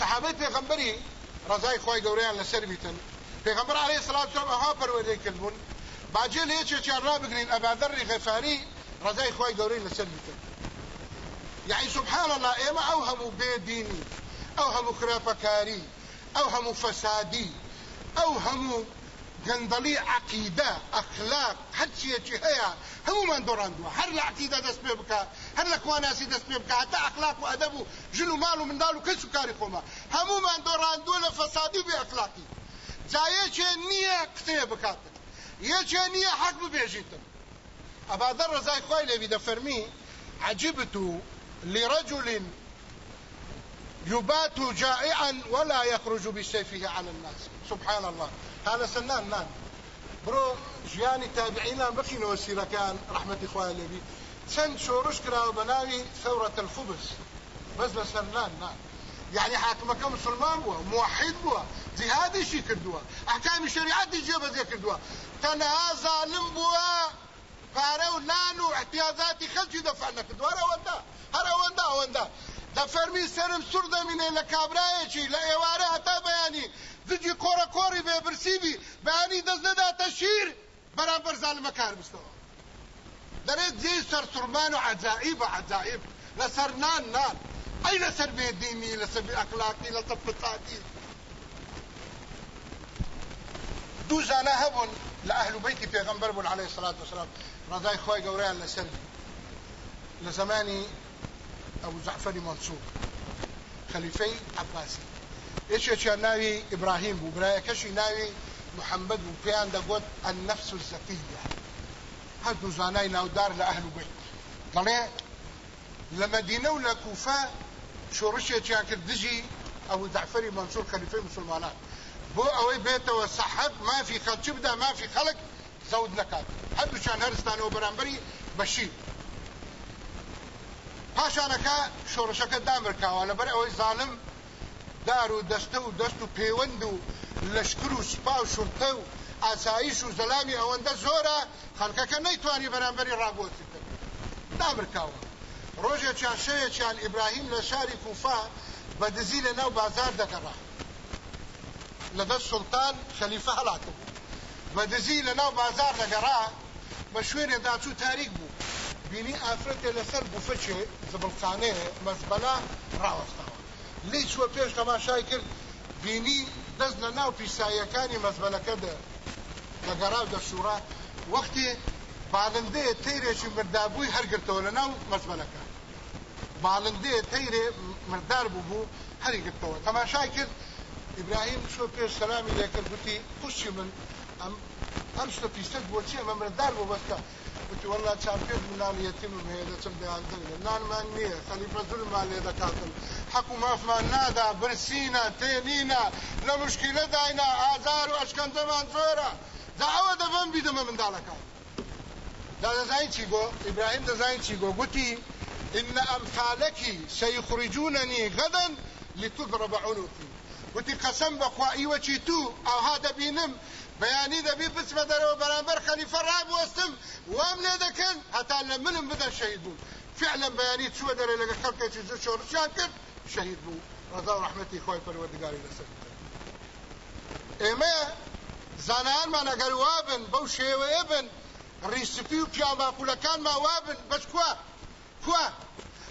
سەحابەی پێغەمبەری ڕزای خۆی گەورەیان لەسەر بیتن. پێغەمبەر عەلەیهی سەلام سەلام ئەها پەروەردەی کردبوون باجێ لە یەکێکیان ڕابگرین ئەبادەڕی غەفاری ڕزای خۆی گەورەی لەسەر بیتن يعني سبحان الله ئێمە ئەو هەموو بێدینی ئەو هەموو خراپەکاری ئەو هەموو فەسادی ئەو هەموو گەندەڵی عقیدە ئەخلاق هەرچیەکی هەیە هەمومان دۆڕاندووە هەر لە عقیدە دەست پێ بکە هەر لە کواناسی دەست پێ بکە هەتا ئەخلاق و ئەدەب و ژن و ماڵ و منداڵ و ئەخلاقی جایەکێ نییە قسەیە بکاتن یەکێ نییە حەق ببێژیتن ئەبادە ڕزای خۆی لێوی دەفەرمی عجبت لرجل يبات جائعا ولا يخرج بسيفه على الناس سبحان الله هذا سنان نان برو ژیانی تابعینان بخینەوە سیرەکان ڕحمەتی خوای لێبی چەند شۆڕش کراوە بەناوی ثورة الخبز بەس لە سەرنان نان يعني حاکمەکە مسلمان بووە موحید بووە جهادیشی کردووە. ئەحکامی شریعەتی جێبەجێ کردووە. تەنها ظالم بووە پارە و نان و احتیاجاتی خەلکی دەفع نەکردووە هەر ئەوەندا هەر ئەوەندا ئەوەندا دەفەرمی سرم سوور دەمینێ لە کابرایەکی لە ئێوارە هەتا بەیانی. دجی کۆرە کۆڕی بێبرسیبی بەیانی دەست نەداتە شیر بەرامبەر زالمە کار بستەوە. دەرێت جێ سەر سوورمان و عجائب عجائب. لەسەر نان نان. ئەی لەسەر بێدینی لەسەر ئەقلاقی لەسەر فسادی هەبوون لە ئەهل بەیتی پێغەمبەر بوون عليه الصلاة والسلام. خۆی گەورەیان لەسەر لە زمانی ئەبو جعفەری مەنسوور خەلیفەی عباسی. یەکێکیان ناوی ئیبراهیم بوو برایەکەشی ناوی محەممەد بوو پێیان دەگوت النفس الزەکیە هەردوو زانای ناودار لە ئەهل بیت. دەڵێ لە مەدینە و لە کوفە شۆڕشێکیان کرد. دژی ئەو جعفەری مەنسوور خەلیفەی مسلمانان. بۆ ئەوەی بێتەوە سەحەت مافی خەلکی بدا مافی خەڵک زەود نکات. هەردووچیان هەرستانەوە بەرامبەری بەشیر پاشانەکە شۆڕشەکە دامرکاوە. لەبەر ئەوەی ظالم دار و دەستە و دەست و پەیوەند و لەشکر و سپا و شورتە و ئاسایش و زەلامی ئەوەندە زۆرە خەڵکەکە نەیتوانی بەرامبەری ڕابۆتی کرد دامرکاوە ڕۆژێکیان شەیەکیان ئیبراهیم لە شاری کوفا بەدزی لە ناو بازار دەگەڕا. لەدەست سڵتان خەلیفە هەڵاتە بوو بەدزی لە ناو بازار دەگەڕا بە شوێنێ داچوو تاریک بوو بینی ئافرەتێ لەسەر بوفەچێ زبڵخانەیە مەزبەلا ڕاوەستاوە لی چوە پێش تەماشای کرد بینی دەست لە ناو پیسایەکانی مەزبەلەکەدا لەگەڕاو دەشوڕا وەختی باڵندەیە تەیرێکی مردابووی هەرگرتەوە لە ناو مەزبەلەکە باڵندەیە تەیرێ مردار بوو بوو هەریگرتەوە تەماشای کرد ئیبراهیم شو پێش سەلامی لێکرد گوتی خوشی من ئەم ئەم شتە پیسەت بۆچی ئەمە مردار بوو بەستە وتی والله چاپێت منال یەتیمم هەیە دەچم بەیاندن نانمان نییە خەلیفە زولمان لێ دەکاتن حەکو مافمان نادا برسینە تێنینە لە مشکلە داینا ئازار و ئەشکەندەمان زۆرە دا ئەوە دەبم بیدەمە منداڵەکان دا دەزای چی گۆ ئیبراهیم دەزای چی گۆ گوتی إن أمثالك سيخرجونني غدا لتضرب عنقي. وتي قسم بخوائي وشي تو أو هذا بينم بەیانی دەبی بچمە دەرەوە بەرامبەر خەلیفە ڕابوەستم وام لێ دەکەن هەتا لە منم بدەن شەهید بوون فعلا بەیانی چوە دەرە لەگە خەڵکێکی زۆر شۆڕشان کرد شەهید بوو. ڕزا و ڕحمەتی خۆی پەروەردگاری لەسەر. ئێمە زانایانمان ئەگەر وابن بەو شێوەیە بن ڕیسپی و پیاماکوولەکانمان وابن بەش کووە کووە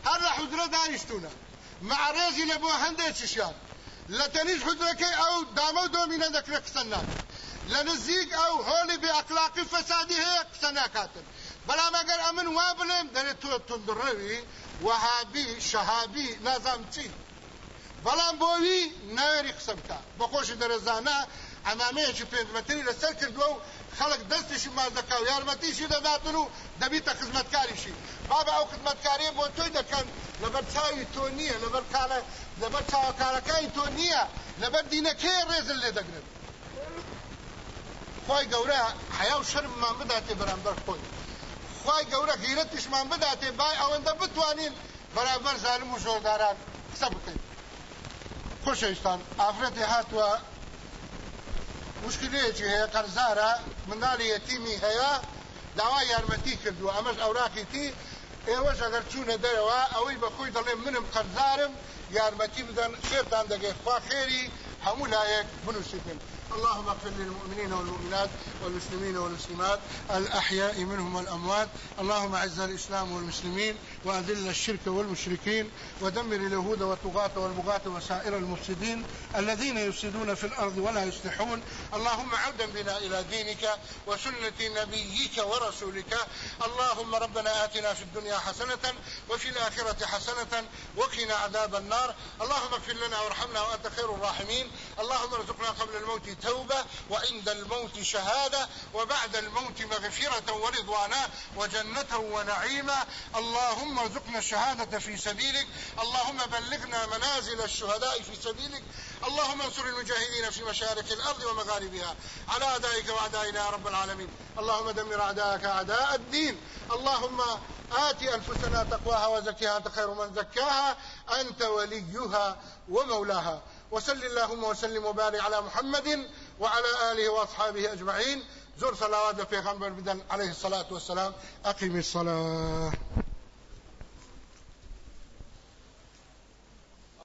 هەر لە حودرە دانیشتونە معرێزی لە بۆ هەندێکیشیان لە تەنیش حودرەکەی ئەو دامە و دۆمینە دەکرێت قسەن ناکرێت لە نزیک ئەو هۆڵی بێ ئەقلاقی فەسادی هەیە قسە ناکاتن. بەڵام ئەگەر ئەمن وا بڵێم دەرێت تۆ تندڕەوی وەهابی شەهابی نازام چی؟ بەڵام بۆوی ناوێری قسە بکە. بەخۆشی دەرەزانە ئەمامەیەکی پێنجمەتری لەسەر کردووە و خەڵک دەستیشی ماز دەکا و یارمەتیشی دەداتن و دەبیتە خزمەتکاریشی. بابە ئەو خزمەتکاریە بۆ تۆی دەکەن لەبەر چاوی تۆ نییە لەبەر کارە لەبەر چاوەکارەکانی تۆ نییە لەبەر دینەکەی ڕێزل لێ دەگرن. خی گەورە حیا و شەرممان بداتێ بەرامبەر خۆی. خی گەورە غیرەتیشمان بداتێ بای ئەوەندە بتوانین بەرامبەر زانم و ژۆرداران قسە بکەین. خۆشەویستان ئافرەتی هاتووە. مشکلەیەکی هەیە قەرزارە منداڵی یەتیمی هەیە داوای یارمەتی کردووە. ئەمەش ئەوراقیتی ئێوەش ئەگەر چوونە دەرەوە ئەوەی بەخۆی دەڵێ منم قەرزارم یارمەتی بدەن خێرتان دەگەێت خوا خێری هەموو لایەک بنووسیتن اللهم اغفر للمؤمنين والمؤمنات والمسلمين والمسلمات الأحياء منهم والأموات. اللهم أعز الإسلام والمسلمين. وأذل الشرك والمشركين ودمر اليهود والطغاة والبغاة وسائر المفسدين الذين يفسدون في الأرض ولا يصلحون. اللهم عودا بنا إلى دينك وسنة نبيك ورسولك. اللهم ربنا آتنا في الدنيا حسنة وفي الآخرة حسنة وقنا عذاب النار. اللهم اغفر لنا وارحمنا وأنت خير الراحمين. اللهم ارزقنا قبل الموت توبة وعند الموت شهادة وبعد الموت مغفرة ورضوانا وجنة ونعيما. اللهم ارزقنا الشهادة في سبيلك. اللهم بلغنا منازل الشهداء في سبيلك. اللهم انصر المجاهدين في مشارق الأرض ومغاربها. على أعدائك وأعدائنا يا رب العالمين. اللهم دمر أعداءك أعداء الدين. اللهم آت أنفسنا تقواها وزكها. أنت خير من زكاها. أنت وليها ومولاها. وسل اللهم وسلم وبارك على محمد وعلى آله وأصحابه أجمعين. زر صلوات في غنبر بدن عليه الصلاة والسلام. أقم الصلاة.